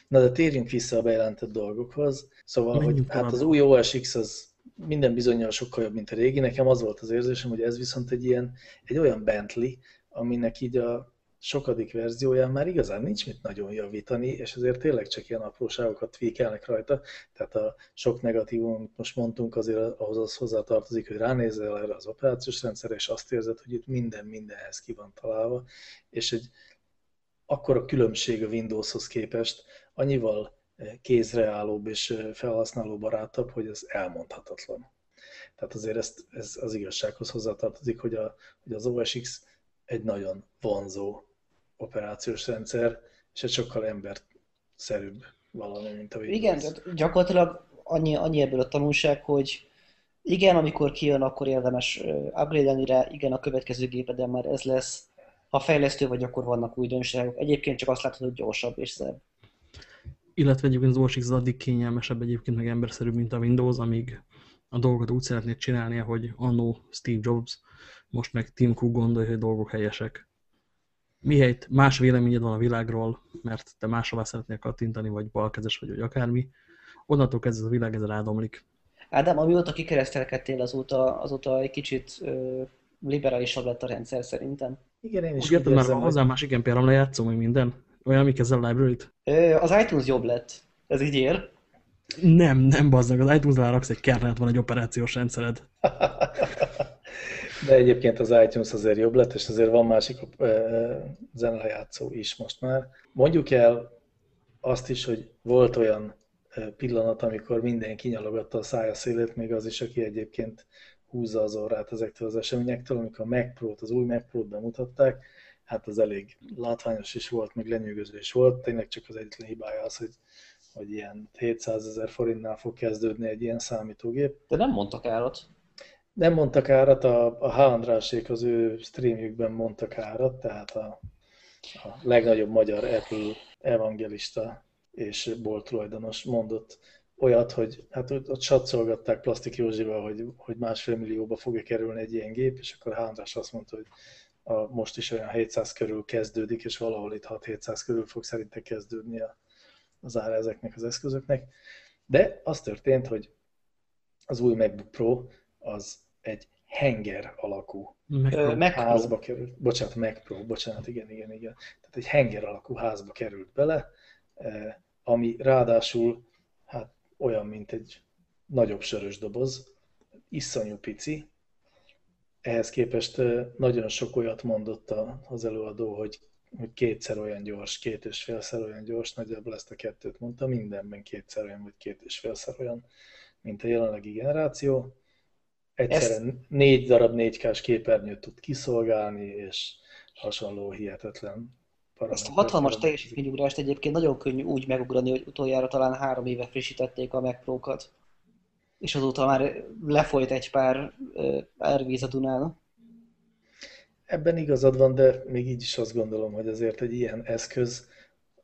Na de térjünk vissza a bejelentett dolgokhoz. Szóval, Menjünk hogy hát az új OS X az minden bizonyal sokkal jobb, mint a régi. Nekem az volt az érzésem, hogy ez viszont egy ilyen, egy olyan Bentley, aminek így a sokadik verzióján már igazán nincs mit nagyon javítani, és ezért tényleg csak ilyen apróságokat tweakelnek rajta. Tehát a sok negatívum, amit most mondtunk, azért ahhoz az hozzátartozik, hogy ránézel erre az operációs rendszerre, és azt érzed, hogy itt minden mindenhez ki van találva, és egy akkora különbség a Windowshoz képest, annyival kézreállóbb és felhasználó barátabb, hogy ez elmondhatatlan. Tehát azért ezt, ez az igazsághoz hozzátartozik, hogy, a, hogy az OS X egy nagyon vonzó operációs rendszer, és egy sokkal emberszerűbb valami, mint a Windows. Igen, tehát gyakorlatilag annyi, annyi ebből a tanulság, hogy igen, amikor kijön, akkor érdemes upgrade rá, igen, a következő gépeden már ez lesz. Ha fejlesztő vagy, akkor vannak újdonságok. Egyébként csak azt látod, hogy gyorsabb és szebb illetve egyébként az OS X addig kényelmesebb egyébként meg emberszerűbb, mint a Windows, amíg a dolgot úgy szeretnéd csinálni, hogy annó Steve Jobs, most meg Tim Cook gondolja, hogy dolgok helyesek. Mihelyt más véleményed van a világról, mert te máshová szeretnél kattintani, vagy balkezes vagy, vagy akármi, onnantól kezdve a világ ez rádomlik. Ádám, amióta kikeresztelkedtél, azóta, azóta egy kicsit ö, liberálisabb lett a rendszer szerintem. Igen, én is Úgy érted, már hozzá más igen például lejátszom, hogy minden. Olyan, mik ezzel a library-t? Az iTunes jobb lett. Ez így ér? Nem, nem bazdnak. Az iTunes-nál raksz egy kernelt, van egy operációs rendszered. De egyébként az iTunes azért jobb lett, és azért van másik zenelejátszó is most már. Mondjuk el azt is, hogy volt olyan pillanat, amikor minden kinyalogatta a szája szélét, még az is, aki egyébként húzza az orrát ezektől az eseményektől, amikor a Mac Pro-t, az új Mac Pro-t bemutatták, hát az elég látványos is volt, meg lenyűgöző is volt, tényleg csak az egyetlen hibája az, hogy, hogy ilyen 700 ezer forintnál fog kezdődni egy ilyen számítógép. De nem mondtak árat. Nem mondtak árat, a, a H. Andrásék az ő streamjükben mondtak árat, tehát a, a legnagyobb magyar Apple evangelista és bolttulajdonos mondott olyat, hogy hát ott satszolgatták Plastik Józsival, hogy, hogy másfél millióba fogja kerülni egy ilyen gép, és akkor Hándrás azt mondta, hogy a, most is olyan 700 körül kezdődik, és valahol itt 6-700 körül fog szerinte kezdődni a, az ára ezeknek az eszközöknek. De az történt, hogy az új MacBook Pro az egy henger alakú Mac házba került. Bocsánat, Mac Pro, bocsánat, igen, igen, igen. Tehát egy henger alakú házba került bele, ami ráadásul hát olyan, mint egy nagyobb sörös doboz, iszonyú pici. Ehhez képest nagyon sok olyat mondott az előadó, hogy, hogy kétszer olyan gyors, két és félszer olyan gyors, nagyjából ezt a kettőt mondta, mindenben kétszer olyan, vagy két és félszer olyan, mint a jelenlegi generáció. Egyszerűen ezt... négy darab 4K-s képernyőt tud kiszolgálni, és hasonló hihetetlen ezt a hatalmas teljesítményugrást egyébként nagyon könnyű úgy megugrani, hogy utoljára talán három éve frissítették a Mac Pro-kat. És azóta már lefolyt egy pár árvíz a Dunán. Ebben igazad van, de még így is azt gondolom, hogy azért egy ilyen eszköz,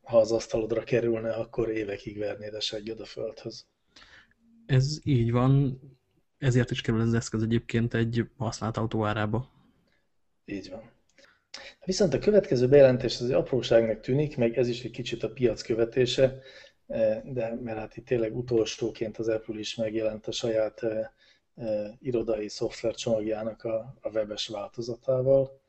ha az asztalodra kerülne, akkor évekig vernéd a segged a földhöz. Ez így van, ezért is kerül az eszköz egyébként egy használt autó árába. Így van. Viszont a következő bejelentés az egy apróságnak tűnik, meg ez is egy kicsit a piac követése, e, de mert hát itt tényleg utolsóként az Apple is megjelent a saját e, e, irodai szoftver csomagjának a, a webes változatával,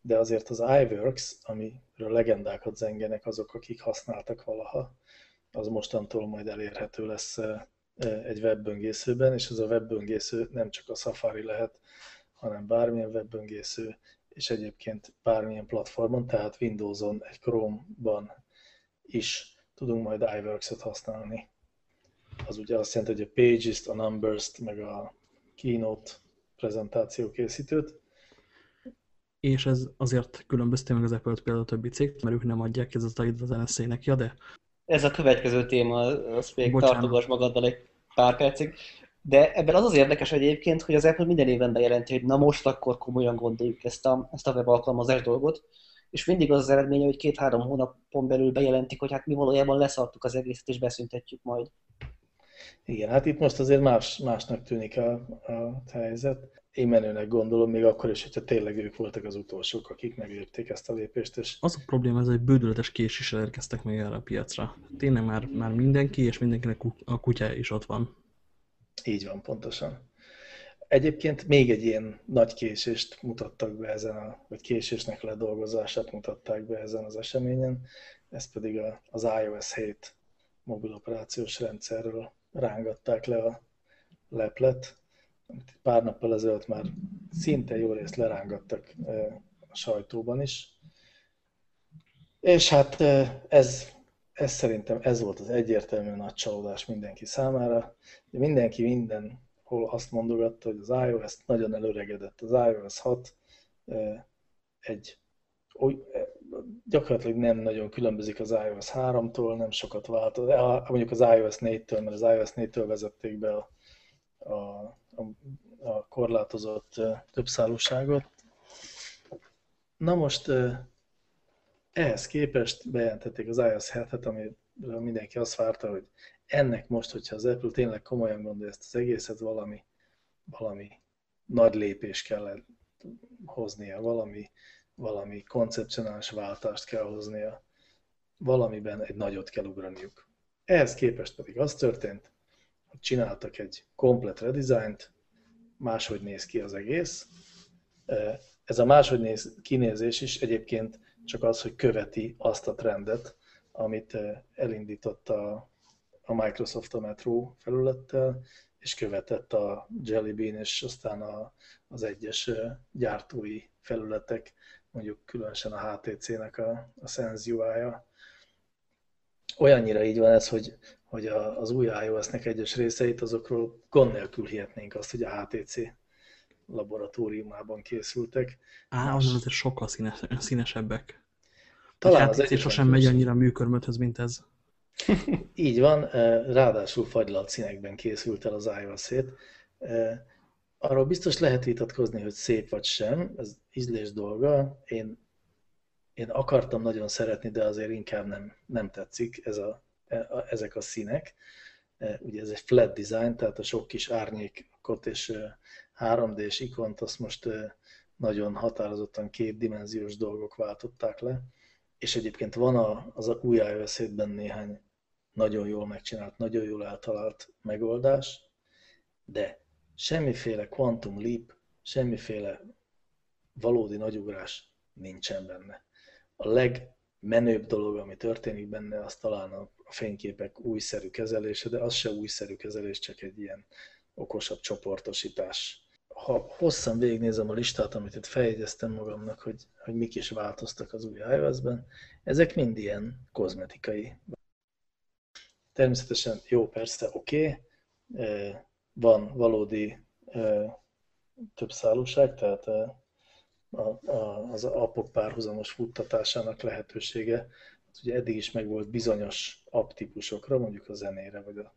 de azért az iWorks, amiről legendákat zengenek azok, akik használtak valaha, az mostantól majd elérhető lesz egy webböngészőben, és ez a webböngésző nem csak a Safari lehet, hanem bármilyen webböngésző, és egyébként bármilyen platformon, tehát Windows-on, egy Chrome-ban is tudunk majd iWorks-et használni. Az ugye azt jelenti, hogy a Pages-t, a Numbers-t, meg a Keynote prezentáció készítőt. És ez azért különbözte meg az Apple-t például a többi cég, mert ők nem adják ez az az NSZ-nek, ja de? Ez a következő téma, azt még tartogass magaddal egy pár percig. De ebben az az érdekes egyébként, hogy az Apple minden évben bejelenti, hogy na most akkor komolyan gondoljuk ezt a, ezt a web alkalmazás dolgot, és mindig az az eredménye, hogy két-három hónapon belül bejelentik, hogy hát mi valójában leszartuk az egészet, és beszüntetjük majd. Igen, hát itt most azért más, másnak tűnik a, a helyzet. Én menőnek gondolom, még akkor is, hogyha tényleg ők voltak az utolsók, akik megérték ezt a lépést. És... Az a probléma, ez egy bődületes késéssel érkeztek meg erre a piacra. Tényleg már, már mindenki, és mindenkinek a kutyája is ott van. Így van, pontosan. Egyébként még egy ilyen nagy késést mutattak be ezen, a, vagy késésnek ledolgozását mutatták be ezen az eseményen, ez pedig a, az iOS 7 mobil operációs rendszerről rángatták le a leplet, amit pár nappal ezelőtt már szinte jó részt lerángattak a sajtóban is. És hát ez ez szerintem ez volt az egyértelmű nagy csalódás mindenki számára. De mindenki mindenhol azt mondogatta, hogy az iOS nagyon előregedett. Az iOS 6 egy gyakorlatilag nem nagyon különbözik az iOS 3-tól, nem sokat változott, mondjuk az iOS 4-től, mert az iOS 4-től vezették be a, a, a, korlátozott többszállóságot. Na most ehhez képest bejelentették az iOS 7-et, amiről mindenki azt várta, hogy ennek most, hogyha az Apple tényleg komolyan gondolja ezt az egészet, valami, valami nagy lépés kell hoznia, valami, valami koncepcionális váltást kell hoznia, valamiben egy nagyot kell ugraniuk. Ehhez képest pedig az történt, csináltak egy komplet redesignt, máshogy néz ki az egész. Ez a máshogy néz kinézés is egyébként csak az, hogy követi azt a trendet, amit elindított a, a Microsoft a Metro felülettel, és követett a Jelly Bean, és aztán a, az egyes gyártói felületek, mondjuk különösen a HTC-nek a, a Sense UI-ja. Olyannyira így van ez, hogy, hogy a, az új iOS-nek egyes részeit, azokról gond nélkül hihetnénk azt, hogy a HTC laboratóriumában készültek. Á, az azért sokkal színes, színesebbek. Talán az HTC sosem megy annyira műkörmöthöz, mint ez. Így van, ráadásul fagylalt színekben készült el az iOS 7. Arról biztos lehet vitatkozni, hogy szép vagy sem, ez ízlés dolga. Én, én akartam nagyon szeretni, de azért inkább nem, nem tetszik ez a, ezek a színek. Ugye ez egy flat design, tehát a sok kis árnyékot és 3D-s ikont azt most nagyon határozottan kétdimenziós dolgok váltották le. És egyébként van az a új iOS néhány nagyon jól megcsinált, nagyon jól eltalált megoldás, de semmiféle quantum leap, semmiféle valódi nagyugrás nincsen benne. A legmenőbb dolog, ami történik benne, az talán a fényképek újszerű kezelése, de az se újszerű kezelés, csak egy ilyen okosabb csoportosítás. Ha hosszan végignézem a listát, amit itt feljegyeztem magamnak, hogy, hogy mik is változtak az új iOS-ben, ezek mind ilyen kozmetikai Természetesen jó, persze, oké, okay. van valódi több szállóság, tehát az appok párhuzamos futtatásának lehetősége. Hát ugye eddig is megvolt bizonyos app típusokra, mondjuk a zenére vagy a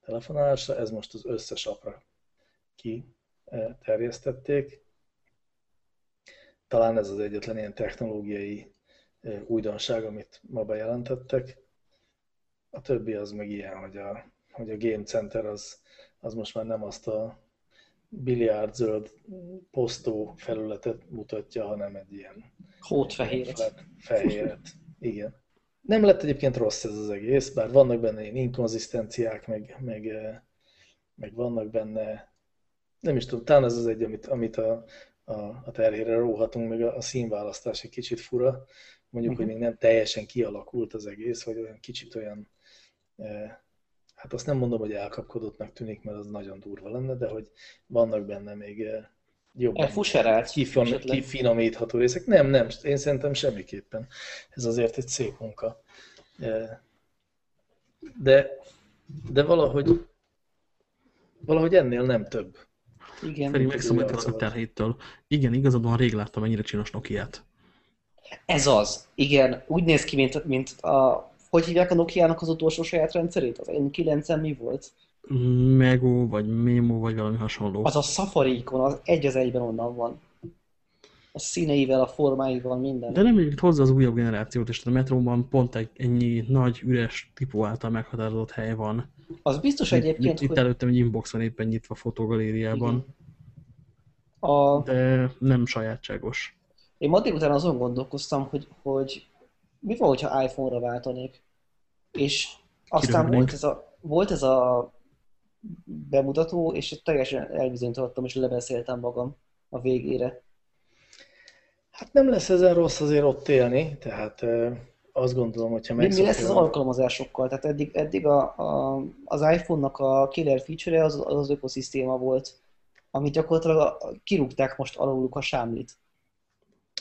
telefonálásra, ez most az összes appra kiterjesztették. Talán ez az egyetlen ilyen technológiai újdonság, amit ma bejelentettek. A többi az meg ilyen, hogy a, hogy a Game Center az, az most már nem azt a biliárd zöld posztó felületet mutatja, hanem egy ilyen hótfehéret. Fehéret, igen. Nem lett egyébként rossz ez az egész, bár vannak benne ilyen inkonzisztenciák, meg, meg, meg vannak benne, nem is tudom, talán ez az egy, amit, amit a, a, a terhére róhatunk, meg a, a színválasztás egy kicsit fura, mondjuk, uh-huh. hogy még nem teljesen kialakult az egész, vagy olyan kicsit olyan hát azt nem mondom, hogy elkapkodottnak tűnik, mert az nagyon durva lenne, de hogy vannak benne még jobban kifin, kifinomítható részek. Nem, nem, én szerintem semmiképpen. Ez azért egy szép munka. De, de valahogy, valahogy ennél nem több. Igen. Feri, megszabadulsz a terhéttől. Igen, igazad van, rég láttam ennyire csinos Nokia-t. Ez az. Igen, úgy néz ki, mint, mint a hogy hívják a Nokia-nak az utolsó saját rendszerét? Az N9-en mi volt? Mego, vagy Memo, vagy valami hasonló. Az a Safari ikon, az egy az egyben onnan van. A színeivel, a formáival, minden. De nem egyébként hozzá az újabb generációt, és a metróban pont egy ennyi nagy, üres tipó által meghatározott hely van. Az biztos egyébként, itt, itt hogy... előttem egy inbox van éppen nyitva fotogalériában. A... De nem sajátságos. Én ma délután azon gondolkoztam, hogy, hogy mi van, hogyha iPhone-ra váltanék? És aztán volt ez, a, volt ez a bemutató, és teljesen elbizonyítottam, és lebeszéltem magam a végére. Hát nem lesz ezen rossz azért ott élni, tehát azt gondolom, hogyha meg. Mi lesz az alkalmazásokkal? Tehát eddig, eddig a, a, az iPhone-nak a killer feature az, az az ökoszisztéma volt, amit gyakorlatilag kirúgták most aluluk a sámlit.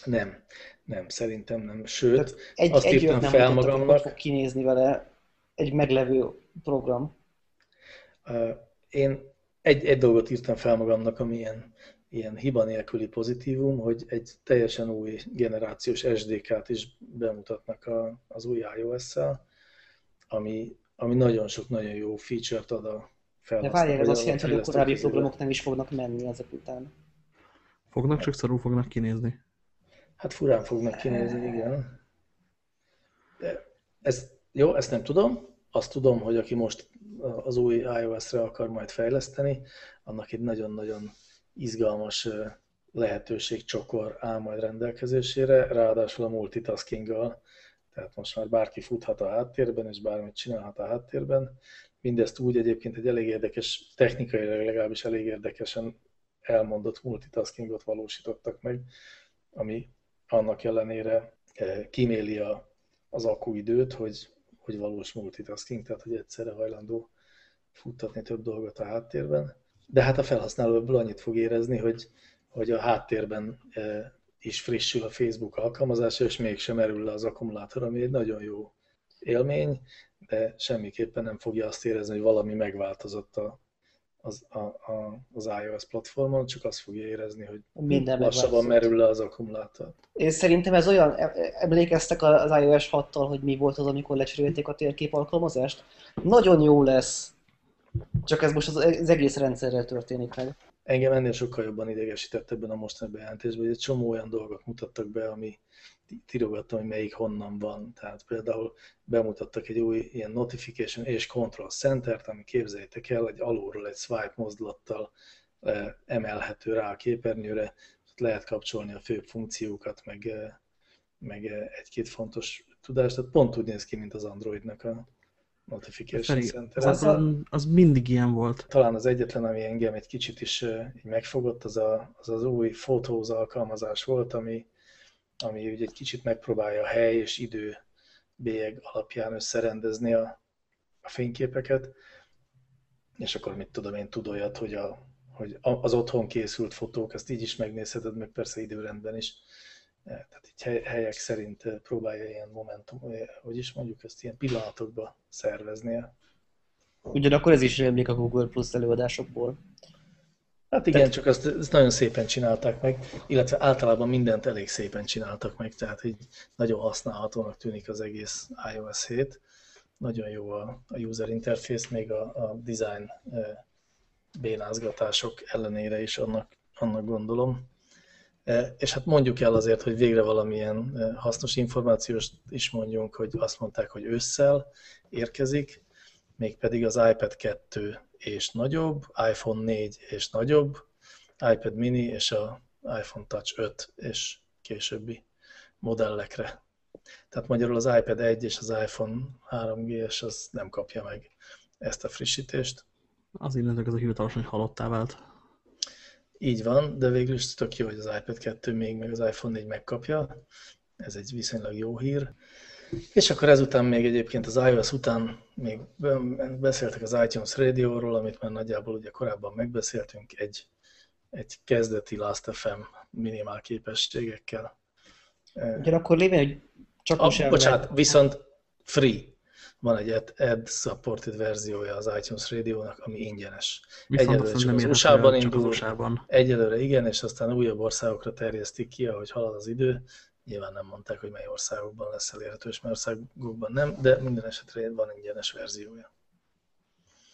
Nem. Nem, szerintem nem. Sőt, egy, azt egy írtam fel magamnak. Hogy fog kinézni vele egy meglevő program. Én egy, egy dolgot írtam fel magamnak, ami ilyen, ilyen hiba nélküli pozitívum, hogy egy teljesen új generációs SDK-t is bemutatnak a, az új iOS-szel, ami, ami nagyon sok, nagyon jó feature-t ad a felhasználók. De várjál, ez azt jelenti, hogy a korábbi programok nem is fognak menni ezek után. Fognak, csak szarul fognak kinézni. Hát furán fognak kinézni, igen. De ez, jó, ezt nem tudom. Azt tudom, hogy aki most az új iOS-re akar majd fejleszteni, annak egy nagyon-nagyon izgalmas lehetőség csokor áll majd rendelkezésére, ráadásul a multitaskinggal, tehát most már bárki futhat a háttérben, és bármit csinálhat a háttérben. Mindezt úgy egyébként egy elég érdekes, technikai legalábbis elég érdekesen elmondott multitaskingot valósítottak meg, ami annak ellenére eh, kiméli a, az akkuidőt, hogy, hogy valós multitasking, tehát hogy egyszerre hajlandó futtatni több dolgot a háttérben. De hát a felhasználó ebből annyit fog érezni, hogy, hogy a háttérben e, is frissül a Facebook alkalmazása, és mégsem erül le az akkumulátor, ami egy nagyon jó élmény, de semmiképpen nem fogja azt érezni, hogy valami megváltozott a, az, a, a, az iOS platformon, csak azt fogja érezni, hogy Minden lassabban merül le az akkumulátor. Én szerintem ez olyan, e, e, emlékeztek az iOS 6-tal, hogy mi volt az, amikor lecserélték a térkép alkalmazást? Nagyon jó lesz, csak ez most az, az egész rendszerrel történik meg. Engem ennél sokkal jobban idegesített ebben a mostani bejelentésben, hogy egy csomó olyan dolgot mutattak be, ami tirogattam, hogy melyik honnan van. Tehát például bemutattak egy új ilyen notification és control centert, ami képzeljétek el, egy alulról egy swipe mozdulattal eh, emelhető rá a képernyőre, lehet kapcsolni a főbb funkciókat, meg, eh, meg eh, egy-két fontos tudást. Tehát pont úgy néz ki, mint az Androidnak a notification Feri, center. Az, az, az mindig ilyen volt. Talán az egyetlen, ami engem egy kicsit is így megfogott, az a, az, az új Photos alkalmazás volt, ami, ami ugye egy kicsit megpróbálja a hely és idő bélyeg alapján összerendezni a, a fényképeket, és akkor mit tudom én, tud olyat, hogy, a, hogy az otthon készült fotók, ezt így is megnézheted, meg persze időrendben is. E, tehát így helyek szerint próbálja ilyen momentum, hogy is mondjuk ezt ilyen pillanatokba szervezni. Ugyanakkor ez is rémlik a Google Plus előadásokból. Hát igen, tehát... csak azt, azt nagyon szépen csinálták meg, illetve általában mindent elég szépen csináltak meg, tehát így nagyon használhatónak tűnik az egész iOS 7. Nagyon jó a, a user interface, még a, a design e, bénázgatások ellenére is annak, annak gondolom. E, és hát mondjuk el azért, hogy végre valamilyen hasznos információt is mondjunk, hogy azt mondták, hogy ősszel érkezik, mégpedig az iPad 2 és nagyobb, iPhone 4 és nagyobb, iPad mini és a iPhone Touch 5 és későbbi modellekre. Tehát magyarul az iPad 1 és az iPhone 3G-es az nem kapja meg ezt a frissítést. Az innentől ez a hivatalosan halottá vált. Így van, de végül is tök jó, hogy az iPad 2 még meg az iPhone 4 megkapja. Ez egy viszonylag jó hír. És akkor ezután még egyébként az iOS után még beszéltek az iTunes Radio-ról, amit már nagyjából ugye korábban megbeszéltünk, egy, egy kezdeti Last.fm minimál képességekkel. akkor lévén, hogy csak most a, Bocsánat, viszont free. Van egy ad supported verziója az iTunes Radio-nak, ami ingyenes. Viszont egyelőre csak az USA-ban indul, USA egyelőre igen, és aztán újabb országokra terjesztik ki, ahogy halad az idő. Nyilván nem mondták, hogy mely országokban lesz elérhető, és mely országokban nem, de minden esetre van ingyenes verziója.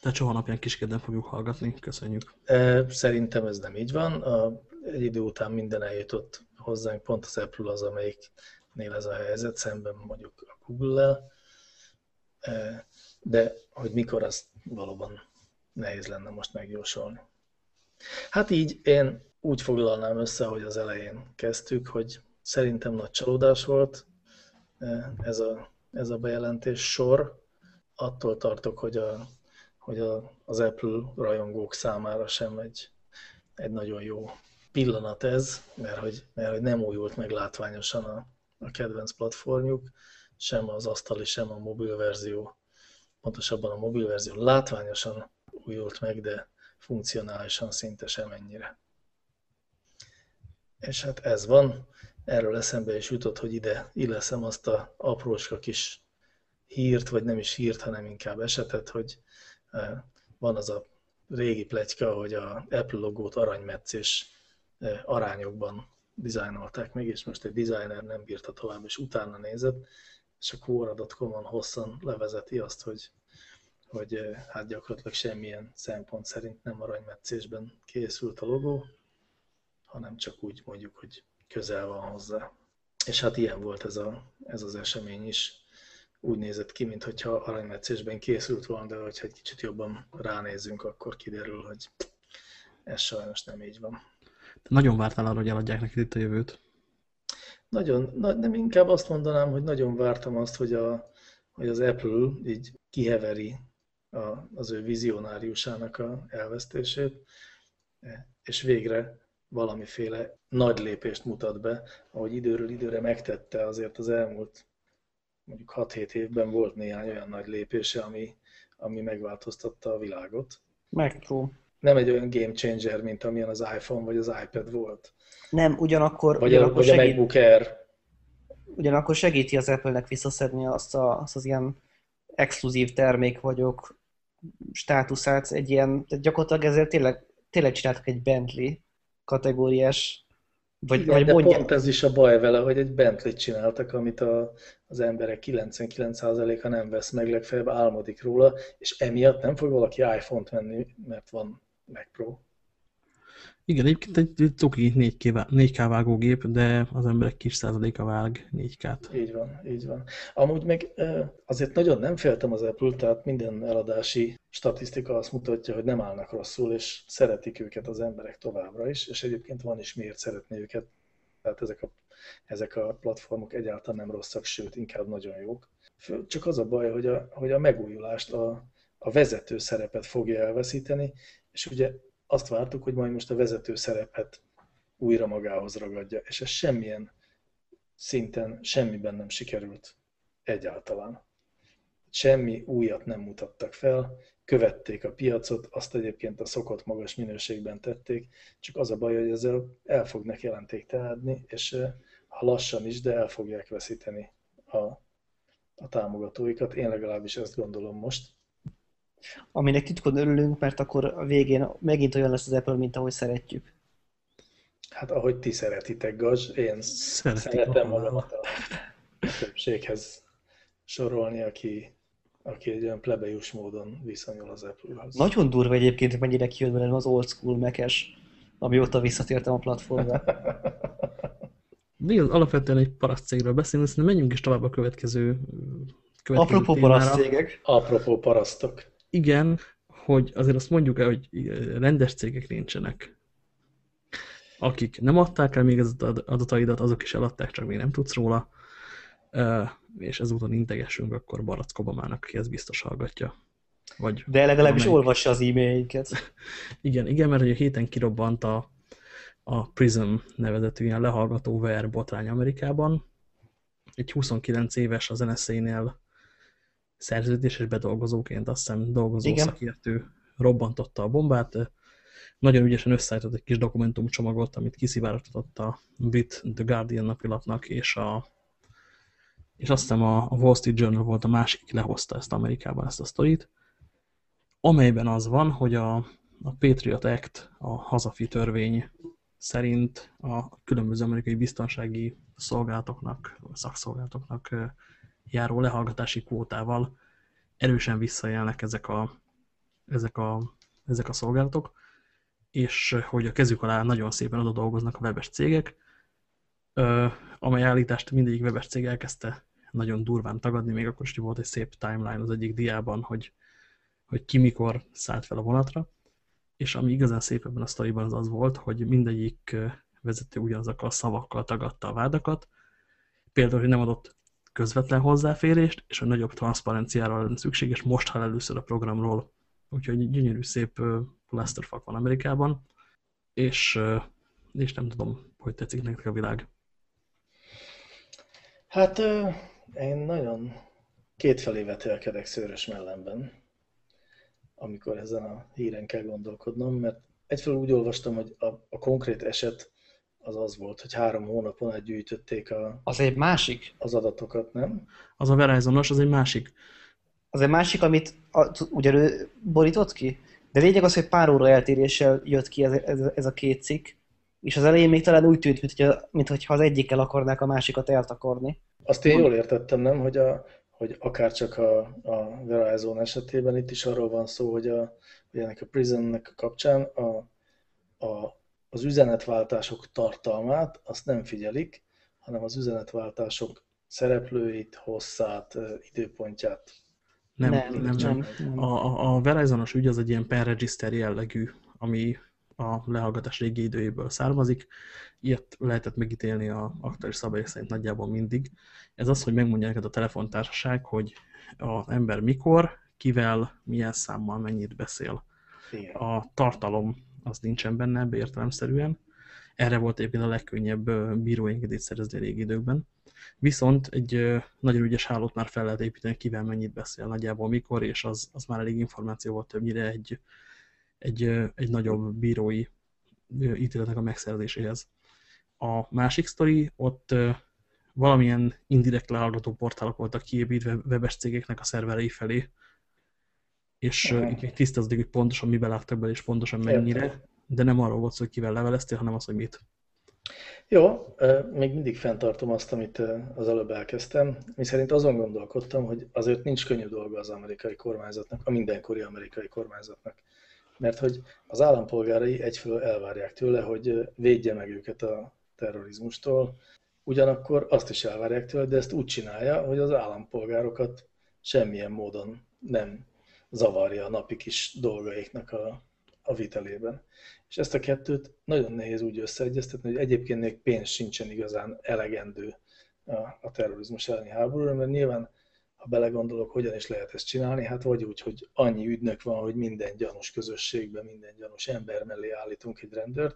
Tehát soha napján kiskedden fogjuk hallgatni, köszönjük. E, szerintem ez nem így van. A, egy idő után minden eljutott hozzánk, pont az Apple az, amelyiknél ez a helyzet, szemben mondjuk a Google-lel. E, de hogy mikor, azt valóban nehéz lenne most megjósolni. Hát így én úgy foglalnám össze, hogy az elején kezdtük, hogy Szerintem nagy csalódás volt e, ez a, ez a bejelentés sor. Attól tartok, hogy, a, hogy a, az Apple rajongók számára sem egy, egy nagyon jó pillanat ez, mert hogy, mert hogy nem újult meg látványosan a, a kedvenc platformjuk, sem az asztali, sem a mobil verzió, pontosabban a mobil verzió látványosan újult meg, de funkcionálisan szinte sem ennyire. És hát ez van erről eszembe is jutott, hogy ide illeszem azt a apróska kis hírt, vagy nem is hírt, hanem inkább esetet, hogy e, van az a régi pletyka, hogy a Apple logót aranymetszés e, arányokban dizájnolták meg, és most egy designer nem bírta tovább, és utána nézett, és a Quora.com-on hosszan levezeti azt, hogy, hogy e, hát gyakorlatilag semmilyen szempont szerint nem aranymetszésben készült a logó, hanem csak úgy mondjuk, hogy közel van hozzá. És hát ilyen volt ez, a, ez az esemény is. Úgy nézett ki, mintha aranymetszésben készült volna, de hogyha egy kicsit jobban ránézünk, akkor kiderül, hogy ez sajnos nem így van. Te nagyon vártál arra, hogy eladják neked itt a jövőt? Nagyon, na, nem inkább azt mondanám, hogy nagyon vártam azt, hogy, a, hogy az Apple így kiheveri a, az ő vizionáriusának a elvesztését, és végre valamiféle nagy lépést mutat be, ahogy időről időre megtette azért az elmúlt mondjuk 6-7 évben volt néhány olyan nagy lépése, ami, ami megváltoztatta a világot. Megtró. Nem egy olyan game changer, mint amilyen az iPhone vagy az iPad volt. Nem, ugyanakkor, Vagy a, ugyanakkor, vagy a segít, MacBook Air. ugyanakkor segíti az Apple-nek visszaszedni azt, a, azt az ilyen exkluzív termék vagyok státuszát, egy ilyen, tehát gyakorlatilag ezzel tényleg, tényleg csináltak egy Bentley kategóriás, vagy, Igen, vagy de pont ez is a baj vele, hogy egy Bentley-t csináltak, amit a, az emberek 99%-a nem vesz meg, legfeljebb álmodik róla, és emiatt nem fog valaki iPhone-t venni, mert van Mac Pro. Igen, egyébként egy cuki 4K, vá- 4K vágógép, de az emberek kis százaléka vág 4K-t. Így van, így van. Amúgy meg azért nagyon nem féltem az Apple, tehát minden eladási statisztika azt mutatja, hogy nem állnak rosszul, és szeretik őket az emberek továbbra is, és egyébként van is miért szeretni őket. Tehát ezek a, ezek a platformok egyáltalán nem rosszak, sőt, inkább nagyon jók. Csak az a baj, hogy a, hogy a megújulást, a, a vezető szerepet fogja elveszíteni, és ugye azt vártuk, hogy majd most a vezető szerepet újra magához ragadja, és ez semmilyen szinten semmiben nem sikerült egyáltalán. Semmi újat nem mutattak fel, követték a piacot, azt egyébként a szokott magas minőségben tették, csak az a baj, hogy ezzel el fognak jelentéktelenedni, és eh, ha lassan is, de el fogják veszíteni a, a támogatóikat. Én legalábbis ezt gondolom most. Aminek titkon örülünk, mert akkor a végén megint olyan lesz az Apple, mint ahogy szeretjük. Hát ahogy ti szeretitek, Gazs, én Szeretik szeretem magamat a, a többséghez sorolni, aki, aki egy olyan plebejus módon viszonyul az Apple-hoz. Nagyon durva egyébként, mennyire kijön velem az old school mekes, amióta visszatértem a platformra. Mi az alapvetően egy paraszt cégről beszélünk, szerintem menjünk is tovább a következő, következő Apropó paraszt cégek. Apropó parasztok. Igen, hogy azért azt mondjuk el, hogy rendes cégek nincsenek. Akik nem adták el még az adataidat, azok is eladták, csak még nem tudsz róla. Ö, És ezúton integessünk akkor Barack Obamának, aki ezt biztos hallgatja. Vagy De legalábbis valamelyik- olvassa az e-mailjeinket. Igen, igen, mert ugye a héten kirobbant a, a Prism nevezetű ilyen lehallgató VR botrány Amerikában. Egy 29 éves az NSA-nél szerződéses bedolgozóként, azt hiszem dolgozó Igen. szakértő robbantotta a bombát. Nagyon ügyesen összeállított egy kis dokumentumcsomagot, amit kiszivárogtatott a Brit The Guardian napilapnak, és a és azt hiszem a Wall Street Journal volt a másik, aki lehozta ezt Amerikában, ezt a sztorit, amelyben az van, hogy a, a Patriot Act, a hazafi törvény szerint a különböző amerikai biztonsági szolgálatoknak, szakszolgálatoknak járó lehallgatási kvótával erősen visszajelnek ezek a, ezek a, ezek a szolgálatok, és hogy a kezük alá nagyon szépen oda dolgoznak a webes cégek, amely állítást mindegyik webes cég elkezdte nagyon durván tagadni, még akkor is volt egy szép timeline az egyik diában, hogy, hogy ki mikor szállt fel a vonatra, és ami igazán szép ebben a sztoriban az az volt, hogy mindegyik vezető ugyanazokkal a szavakkal tagadta a vádakat, például, hogy nem adott közvetlen hozzáférést, és hogy nagyobb transzparenciára lenne szükség, most hall először a programról. Úgyhogy gyönyörű szép clusterfuck van Amerikában, és, és nem tudom, hogy tetszik nektek a világ. Hát én nagyon kétfelé vetélkedek szőrös mellemben, amikor ezen a híren kell gondolkodnom, mert egyfelől úgy olvastam, hogy a, a konkrét eset az az volt, hogy három hónapon át gyűjtötték a, Az egy másik. az adatokat, nem? Az a Verizon-os, az egy másik. Az egy másik, amit a, ugye ő borított ki. De lényeg az, hogy pár óra eltéréssel jött ki ez, ez, ez a két cikk, és az elején még talán úgy tűnt, mintha, mintha az egyikkel akarnák a másikat eltakarni. Azt én jól értettem, nem, hogy, a, hogy akár csak a, a Verizon esetében itt is arról van szó, hogy, a, hogy ennek a Prisonnek a kapcsán a, a, az üzenetváltások tartalmát azt nem figyelik, hanem az üzenetváltások szereplőit, hosszát, időpontját. Nem, nem, nem. nem. A, a, a Verizon-os ügy az egy ilyen per register jellegű, ami a lehallgatás régi időjéből származik. Ilyet lehetett megítélni a aktuális szabályok szerint nagyjából mindig. Ez az, hogy megmondja neked a telefontársaság, hogy az ember mikor, kivel, milyen számmal mennyit beszél. Igen. A tartalom az nincsen benne ebbe értelemszerűen. Erre volt egyébként a legkönnyebb bírói engedélyt szerezni a régi időkben. Viszont egy nagyon ügyes hálót már fel lehet építeni, kivel mennyit beszél, nagyjából mikor, és az, az már elég információ volt többnyire egy, egy, egy nagyobb bírói ítéletnek a megszerzéséhez. A másik sztori, ott valamilyen indirekt lehallgató portálok voltak kiépítve webes cégeknek a szerverei felé, és uh -huh. tisztázódik, hogy pontosan miben láttak bele, és pontosan mennyire, Értem. de nem arról volt szó, hogy kivel leveleztél, hanem az, hogy mit. Jó, még mindig fenntartom azt, amit az előbb elkezdtem, mi szerint azon gondolkodtam, hogy azért nincs könnyű dolga az amerikai kormányzatnak, a mindenkori amerikai kormányzatnak. Mert hogy az állampolgárai egyfelől elvárják tőle, hogy védje meg őket a terrorizmustól, ugyanakkor azt is elvárják tőle, de ezt úgy csinálja, hogy az állampolgárokat semmilyen módon nem zavarja a napi kis dolgaiknak a, a vitelében. És ezt a kettőt nagyon nehéz úgy összeegyeztetni, hogy egyébként még pénz sincsen igazán elegendő a, a terrorizmus elleni háborúra, mert nyilván, ha belegondolok, hogyan is lehet ezt csinálni, hát vagy úgy, hogy annyi ügynök van, hogy minden gyanús közösségben, minden gyanús ember mellé állítunk egy rendőrt,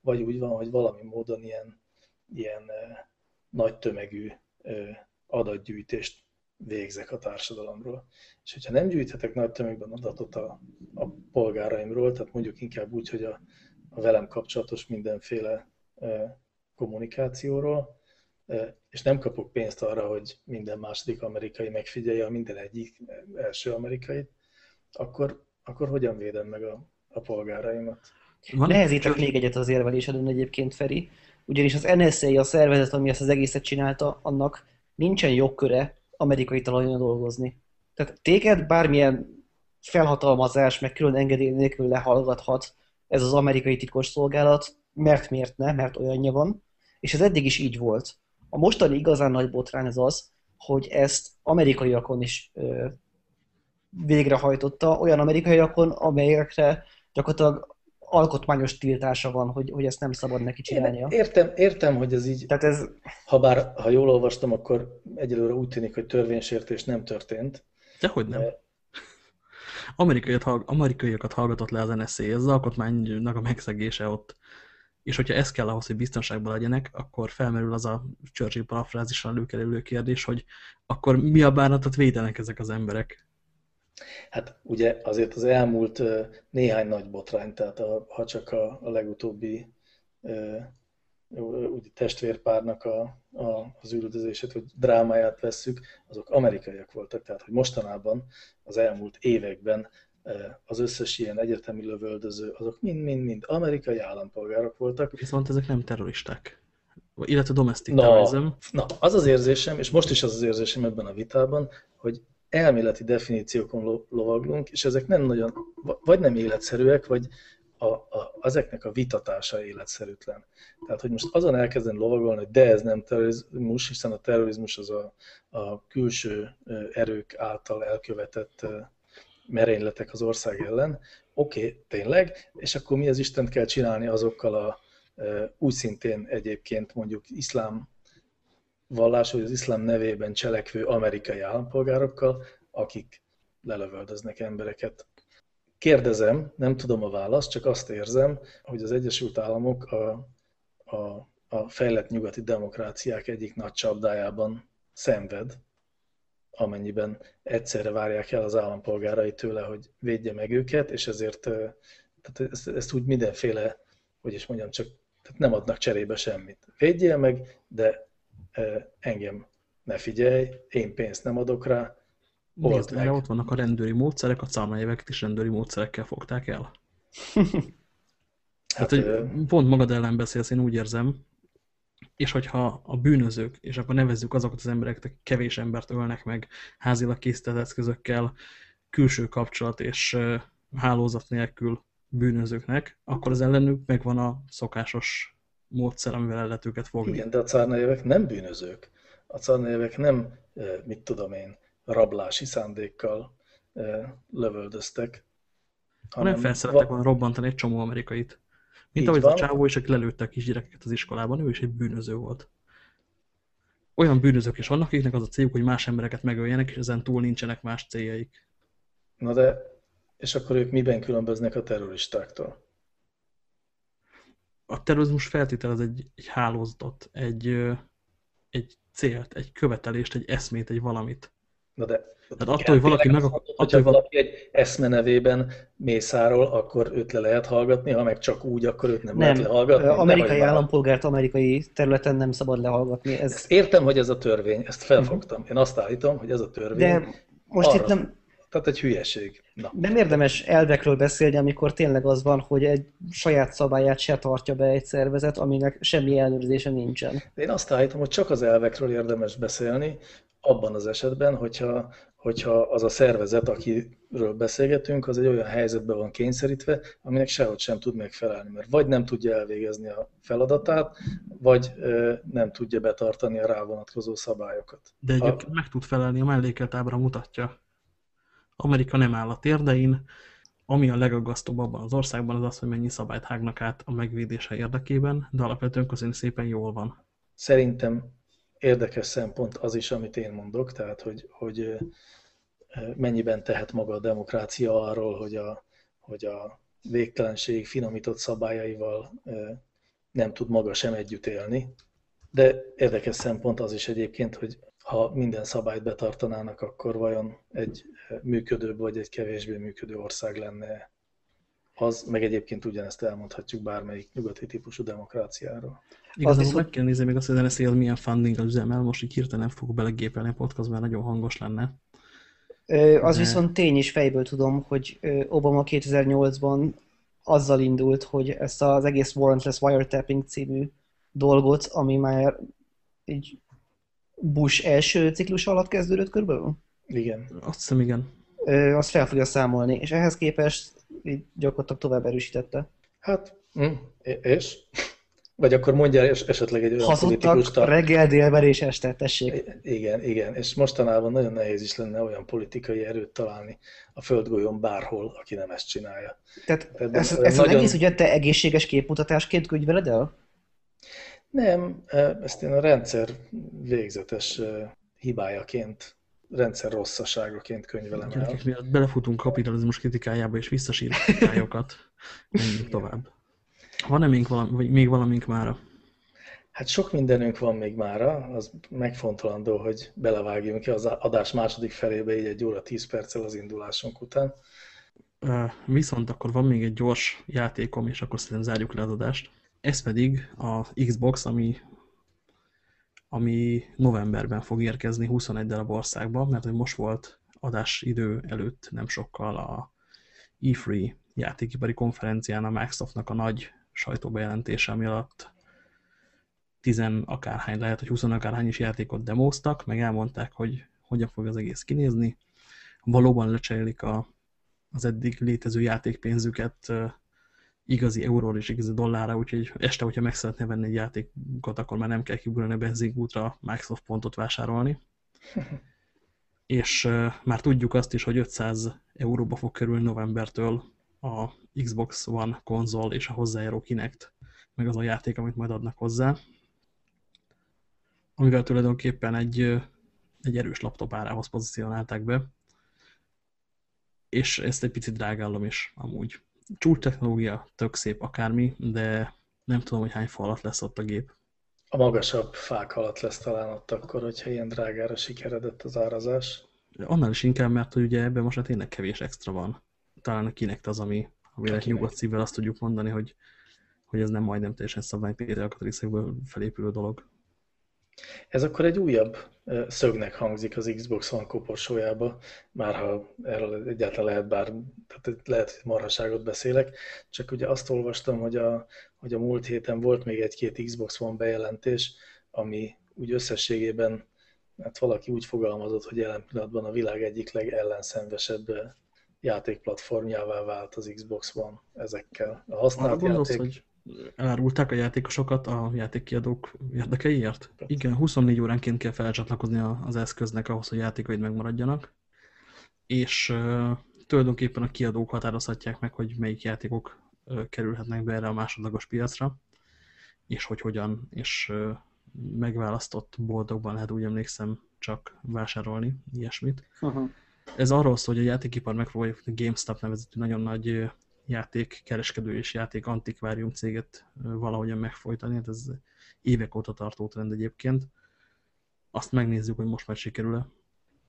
vagy úgy van, hogy valami módon ilyen, ilyen eh, nagy tömegű eh, adatgyűjtést végzek a társadalomról. És hogyha nem gyűjthetek nagy tömegben adatot a, a polgáraimról, tehát mondjuk inkább úgy, hogy a, a velem kapcsolatos mindenféle e, kommunikációról, e, és nem kapok pénzt arra, hogy minden második amerikai megfigyelje a minden egyik első amerikait, akkor, akkor hogyan védem meg a, a polgáraimat? Van? Nehezítek még egyet az érvelésedön egyébként, Feri, ugyanis az NSA, a szervezet, ami ezt az egészet csinálta, annak nincsen jogköre amerikai talajon dolgozni. Tehát téged bármilyen felhatalmazás, meg külön engedély nélkül lehallgathat ez az amerikai titkos szolgálat, mert miért ne, mert olyanja van, és ez eddig is így volt. A mostani igazán nagy botrány az az, hogy ezt amerikaiakon is ö, végrehajtotta, olyan amerikaiakon, amelyekre gyakorlatilag alkotmányos tiltása van, hogy, hogy ezt nem szabad neki csinálnia. Értem, értem, hogy ez így, Tehát ez... ha bár, ha jól olvastam, akkor egyelőre úgy tűnik, hogy törvénysértés nem történt. Dehogy nem. De... Amerikaiakat, amerikaiakat hallgatott le az NSA, ez az alkotmánynak a megszegése ott. És hogyha ez kell ahhoz, hogy biztonságban legyenek, akkor felmerül az a Churchill parafrázisra előkerülő kérdés, hogy akkor mi a bánatot védenek ezek az emberek? Hát ugye azért az elmúlt néhány nagy botrány, tehát a, ha csak a, a legutóbbi ugye testvérpárnak a, a, az üldözését, vagy drámáját vesszük, azok amerikaiak voltak, tehát hogy mostanában az elmúlt években az összes ilyen egyetemi lövöldöző, azok mind-mind-mind amerikai állampolgárok voltak. Viszont ezek nem terroristák. Illetve domestic na, terrorism. Na, az az érzésem, és most is az az érzésem ebben a vitában, hogy elméleti definíciókon lovaglunk, és ezek nem nagyon, vagy nem életszerűek, vagy a, a, ezeknek a vitatása életszerűtlen. Tehát, hogy most azon elkezdeni lovagolni, hogy de ez nem terrorizmus, hiszen a terrorizmus az a, a külső erők által elkövetett merényletek az ország ellen. Oké, okay, tényleg, és akkor mi az Istent kell csinálni azokkal a úgy szintén egyébként mondjuk iszlám vallás, hogy az iszlám nevében cselekvő amerikai állampolgárokkal, akik lelövöldöznek embereket. Kérdezem, nem tudom a választ, csak azt érzem, hogy az Egyesült Államok a, a, a fejlett nyugati demokráciák egyik nagy csapdájában szenved, amennyiben egyszerre várják el az állampolgárai tőle, hogy védje meg őket, és ezért tehát ezt, ezt úgy mindenféle, hogy is mondjam, csak tehát nem adnak cserébe semmit. Védjél meg, de engem ne figyelj, én pénzt nem adok rá, Nézd, meg. ott vannak a rendőri módszerek, a számlájeveket is rendőri módszerekkel fogták el. hát, hát hogy pont magad ellen beszélsz, én úgy érzem, és hogyha a bűnözők, és akkor nevezzük azokat az embereket, akik kevés embert ölnek meg házilag készített eszközökkel, külső kapcsolat és hálózat nélkül bűnözőknek, akkor az ellenük megvan a szokásos módszer, amivel el lehet őket fogni. Igen, de a cárnajövek nem bűnözők. A cárnajövek nem, mit tudom én, rablási szándékkal lövöldöztek. Hanem nem felszerettek volna robbantani egy csomó amerikait. Mint ahogy van. a csávó is, aki lelőtte a kisgyerekeket az iskolában, ő is egy bűnöző volt. Olyan bűnözők is vannak, akiknek az a céljuk, hogy más embereket megöljenek, és ezen túl nincsenek más céljaik. Na de, és akkor ők miben különböznek a terroristáktól? A terrorizmus feltételez egy, egy hálózatot, egy, egy célt, egy követelést, egy eszmét, egy valamit. Na de tehát attól, hogy valaki meg akar... Attól, valaki egy eszme nevében mészáról, akkor őt le lehet hallgatni, ha meg csak úgy, akkor őt nem, nem. lehet lehallgatni. Amerikai állampolgárt amerikai területen nem szabad lehallgatni. Ez... Ezt értem, hogy ez a törvény, ezt felfogtam. Én azt állítom, hogy ez a törvény. De most arra, itt nem... Tehát egy hülyeség. Na. Nem érdemes elvekről beszélni, amikor tényleg az van, hogy egy saját szabályát se tartja be egy szervezet, aminek semmi ellenőrzése nincsen. De én azt állítom, hogy csak az elvekről érdemes beszélni, abban az esetben, hogyha hogyha az a szervezet, akiről beszélgetünk, az egy olyan helyzetben van kényszerítve, aminek sehogy sem tud megfelelni, mert vagy nem tudja elvégezni a feladatát, vagy nem tudja betartani a rá vonatkozó szabályokat. De egyébként a... meg tud felelni, a mellékelt ábra mutatja. Amerika nem áll a térdein, ami a legaggasztóbb abban az országban az az, hogy mennyi szabályt hágnak át a megvédése érdekében, de alapvetően köszönjük szépen jól van. Szerintem érdekes szempont az is, amit én mondok, tehát hogy, hogy mennyiben tehet maga a demokrácia arról, hogy a, hogy a végtelenség finomított szabályaival nem tud maga sem együtt élni. De érdekes szempont az is egyébként, hogy ha minden szabályt betartanának, akkor vajon egy működőbb vagy egy kevésbé működő ország lenne az, meg egyébként ugyanezt elmondhatjuk bármelyik nyugati típusú demokráciáról. Igazából viszont... meg kell nézni még azt, hogy az NSZ milyen funding az üzemel, most így hirtelen nem fogok belegépelni a podcast, mert nagyon hangos lenne. Az De... viszont tény is fejből tudom, hogy Obama 2008-ban azzal indult, hogy ezt az egész Warrantless Wiretapping című dolgot, ami már egy Bush első ciklus alatt kezdődött körülbelül? Igen. Azt hiszem, igen. Azt fel fogja számolni, és ehhez képest így gyakorlatilag tovább erősítette. Hát, hm, és? Vagy akkor mondja esetleg egy olyan Hazudtak politikust. A... reggel, délben és este, tessék. Igen, igen. És mostanában nagyon nehéz is lenne olyan politikai erőt találni a földgolyón bárhol, aki nem ezt csinálja. Tehát Ebben ezt, ezt nagyon... az egész ugye te egészséges képmutatásként könyveled el? Nem, ezt én a rendszer végzetes hibájaként rendszer rosszaságaként könyvelem el. Gyerekek, belefutunk kapitalizmus kritikájába és visszasírunk kritikájokat, menjünk tovább. Van-e még, valami, még valamink mára? Hát sok mindenünk van még mára, az megfontolandó, hogy belevágjunk ki az adás második felébe így egy óra 10 perccel az indulásunk után. Viszont akkor van még egy gyors játékom, és akkor szerintem zárjuk le az adást. Ez pedig a Xbox, ami, ami novemberben fog érkezni 21 darab országba, mert hogy most volt adás idő előtt nem sokkal a E3 játékipari konferencián a Microsoftnak a nagy sajtóbejelentése, ami alatt tizen akárhány lehet, hogy 20 akárhány is játékot demóztak, meg elmondták, hogy hogyan fog az egész kinézni. Valóban lecserélik a, az eddig létező játékpénzüket igazi euróról és igazi dollárra, úgyhogy este, hogyha meg szeretné venni egy játékot, akkor már nem kell kiugrani a benzinkútra Microsoft pontot vásárolni. és uh, már tudjuk azt is, hogy 500 euróba fog kerülni novembertől a Xbox One konzol és a hozzájáró Kinect, meg az a játék, amit majd adnak hozzá, amivel tulajdonképpen egy, egy erős laptop árához pozícionálták be, és ezt egy picit drágállom is amúgy. Csúcs technológia, tök szép akármi, de nem tudom, hogy hány fa alatt lesz ott a gép. A magasabb fák alatt lesz talán ott akkor, hogyha ilyen drágára sikeredett az árazás. Annál is inkább, mert hogy ugye ebben most már tényleg kevés extra van. Talán a Kinect az, ami, amire nyugodt szívvel azt tudjuk mondani, hogy, hogy ez nem majdnem teljesen szabvány PC alkatrészekből felépülő dolog. Ez akkor egy újabb szögnek hangzik az Xbox One koporsójába, már ha erről egyáltalán lehet bár, tehát lehet, hogy marhaságot beszélek, csak ugye azt olvastam, hogy a, hogy a múlt héten volt még egy-két Xbox One bejelentés, ami úgy összességében, hát valaki úgy fogalmazott, hogy jelen pillanatban a világ egyik legellenszenvesebb játékplatformjává vált az Xbox One ezekkel. A használt gondolsz, játék... hogy elárulták a játékosokat a játékkiadók érdekeiért? Igen, 24 óránként kell felcsatlakozni az eszköznek ahhoz, hogy játékaid megmaradjanak, és uh, tulajdonképpen a kiadók határozhatják meg, hogy melyik játékok uh, kerülhetnek be erre a másodlagos piacra, és hogy hogyan, és uh, megválasztott boldogban lehet úgy emlékszem csak vásárolni ilyesmit. -huh. Ez arról szól, hogy a játékipar megpróbálja a GameStop nevezetű nagyon nagy játék kereskedő és játék antikvárium céget valahogyan megfojtani. Hát ez évek óta tartó trend egyébként. Azt megnézzük, hogy most már sikerül-e.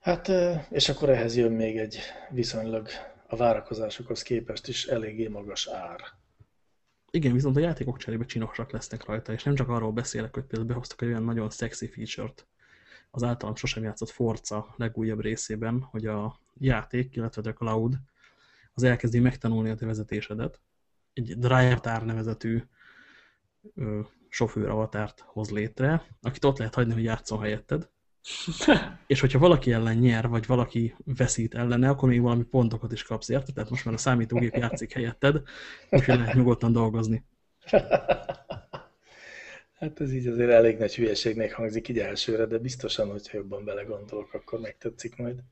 Hát, és akkor ehhez jön még egy viszonylag a várakozásokhoz képest is eléggé magas ár. Igen, viszont a játékok cserébe csinosak lesznek rajta, és nem csak arról beszélek, hogy például behoztak egy olyan nagyon sexy feature-t az általam sosem játszott Forza legújabb részében, hogy a játék, illetve a cloud az elkezdi megtanulni a te vezetésedet. Egy Drive nevezetű ö, sofőr avatárt hoz létre, akit ott lehet hagyni, hogy játszon helyetted. és hogyha valaki ellen nyer, vagy valaki veszít ellene, akkor még valami pontokat is kapsz, érted? Tehát most már a számítógép játszik helyetted, úgyhogy lehet nyugodtan dolgozni. Hát ez így azért elég nagy hülyeségnek hangzik így elsőre, de biztosan, hogyha jobban belegondolok, akkor megtetszik majd.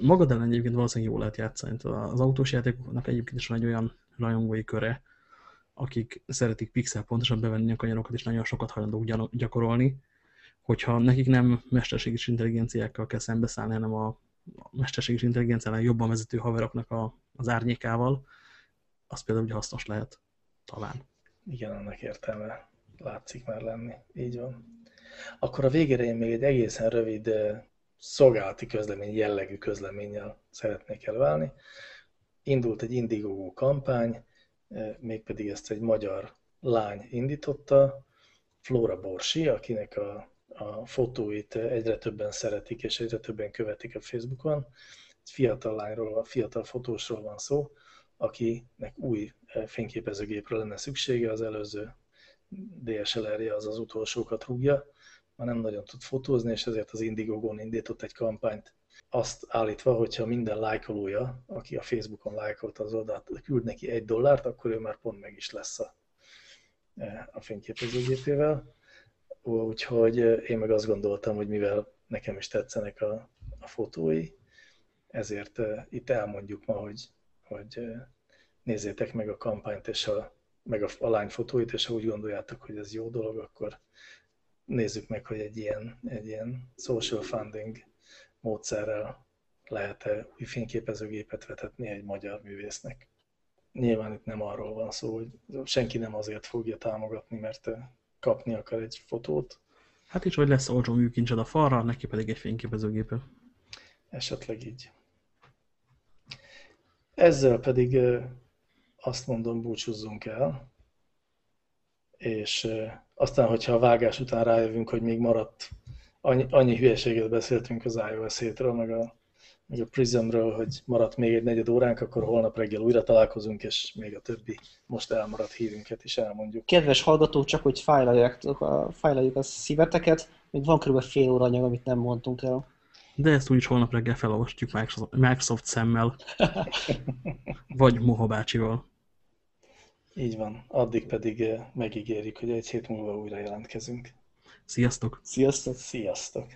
Magad ellen egyébként valószínűleg jól lehet játszani. Az autós játékoknak egyébként is van egy olyan rajongói köre, akik szeretik pixel pontosan bevenni a kanyarokat, és nagyon sokat hajlandók gyakorolni, hogyha nekik nem mesterséges intelligenciákkal kell szembeszállni, hanem a mesterséges intelligenciánál jobban vezető haveroknak a, az árnyékával, az például ugye hasznos lehet, talán. Igen, annak értelme látszik már lenni. Így van. Akkor a végére én még egy egészen rövid szolgálati közlemény jellegű közleménnyel szeretnék elválni. Indult egy Indiegogo kampány, mégpedig ezt egy magyar lány indította, Flora Borsi, akinek a, a fotóit egyre többen szeretik és egyre többen követik a Facebookon. Egy fiatal lányról, a fiatal fotósról van szó, akinek új fényképezőgépre lenne szüksége, az előző DSLR-je az az utolsókat rúgja, már nem nagyon tud fotózni, és ezért az Indiegogon indított egy kampányt, azt állítva, hogyha minden lájkolója, aki a Facebookon lájkolta az oldalt, küld neki egy dollárt, akkor ő már pont meg is lesz a, a fényképezőgépével. Úgyhogy én meg azt gondoltam, hogy mivel nekem is tetszenek a, a fotói, ezért itt elmondjuk ma, hogy, hogy nézzétek meg a kampányt és a meg a, a lány fotóit, és ha úgy gondoljátok, hogy ez jó dolog, akkor nézzük meg, hogy egy ilyen, egy ilyen social funding módszerrel lehet-e új fényképezőgépet vetetni egy magyar művésznek. Nyilván itt nem arról van szó, hogy senki nem azért fogja támogatni, mert kapni akar egy fotót. Hát is, hogy lesz olcsó műkincsed a falra, neki pedig egy fényképezőgépe. Esetleg így. Ezzel pedig azt mondom, búcsúzzunk el, és aztán, hogyha a vágás után rájövünk, hogy még maradt, annyi, annyi hülyeséget beszéltünk az iOS 7 meg a, meg a Prismről, hogy maradt még egy negyed óránk, akkor holnap reggel újra találkozunk, és még a többi most elmaradt hírünket is elmondjuk. Kedves hallgatók, csak hogy fájlaljuk a szíveteket, még van kb. fél óra anyag, amit nem mondtunk el. De ezt úgyis holnap reggel felolvasjuk Microsoft szemmel. Vagy Moha bácsival. Így van. Addig pedig megígérjük, hogy egy hét múlva újra jelentkezünk. Sziasztok! Sziasztok! Sziasztok!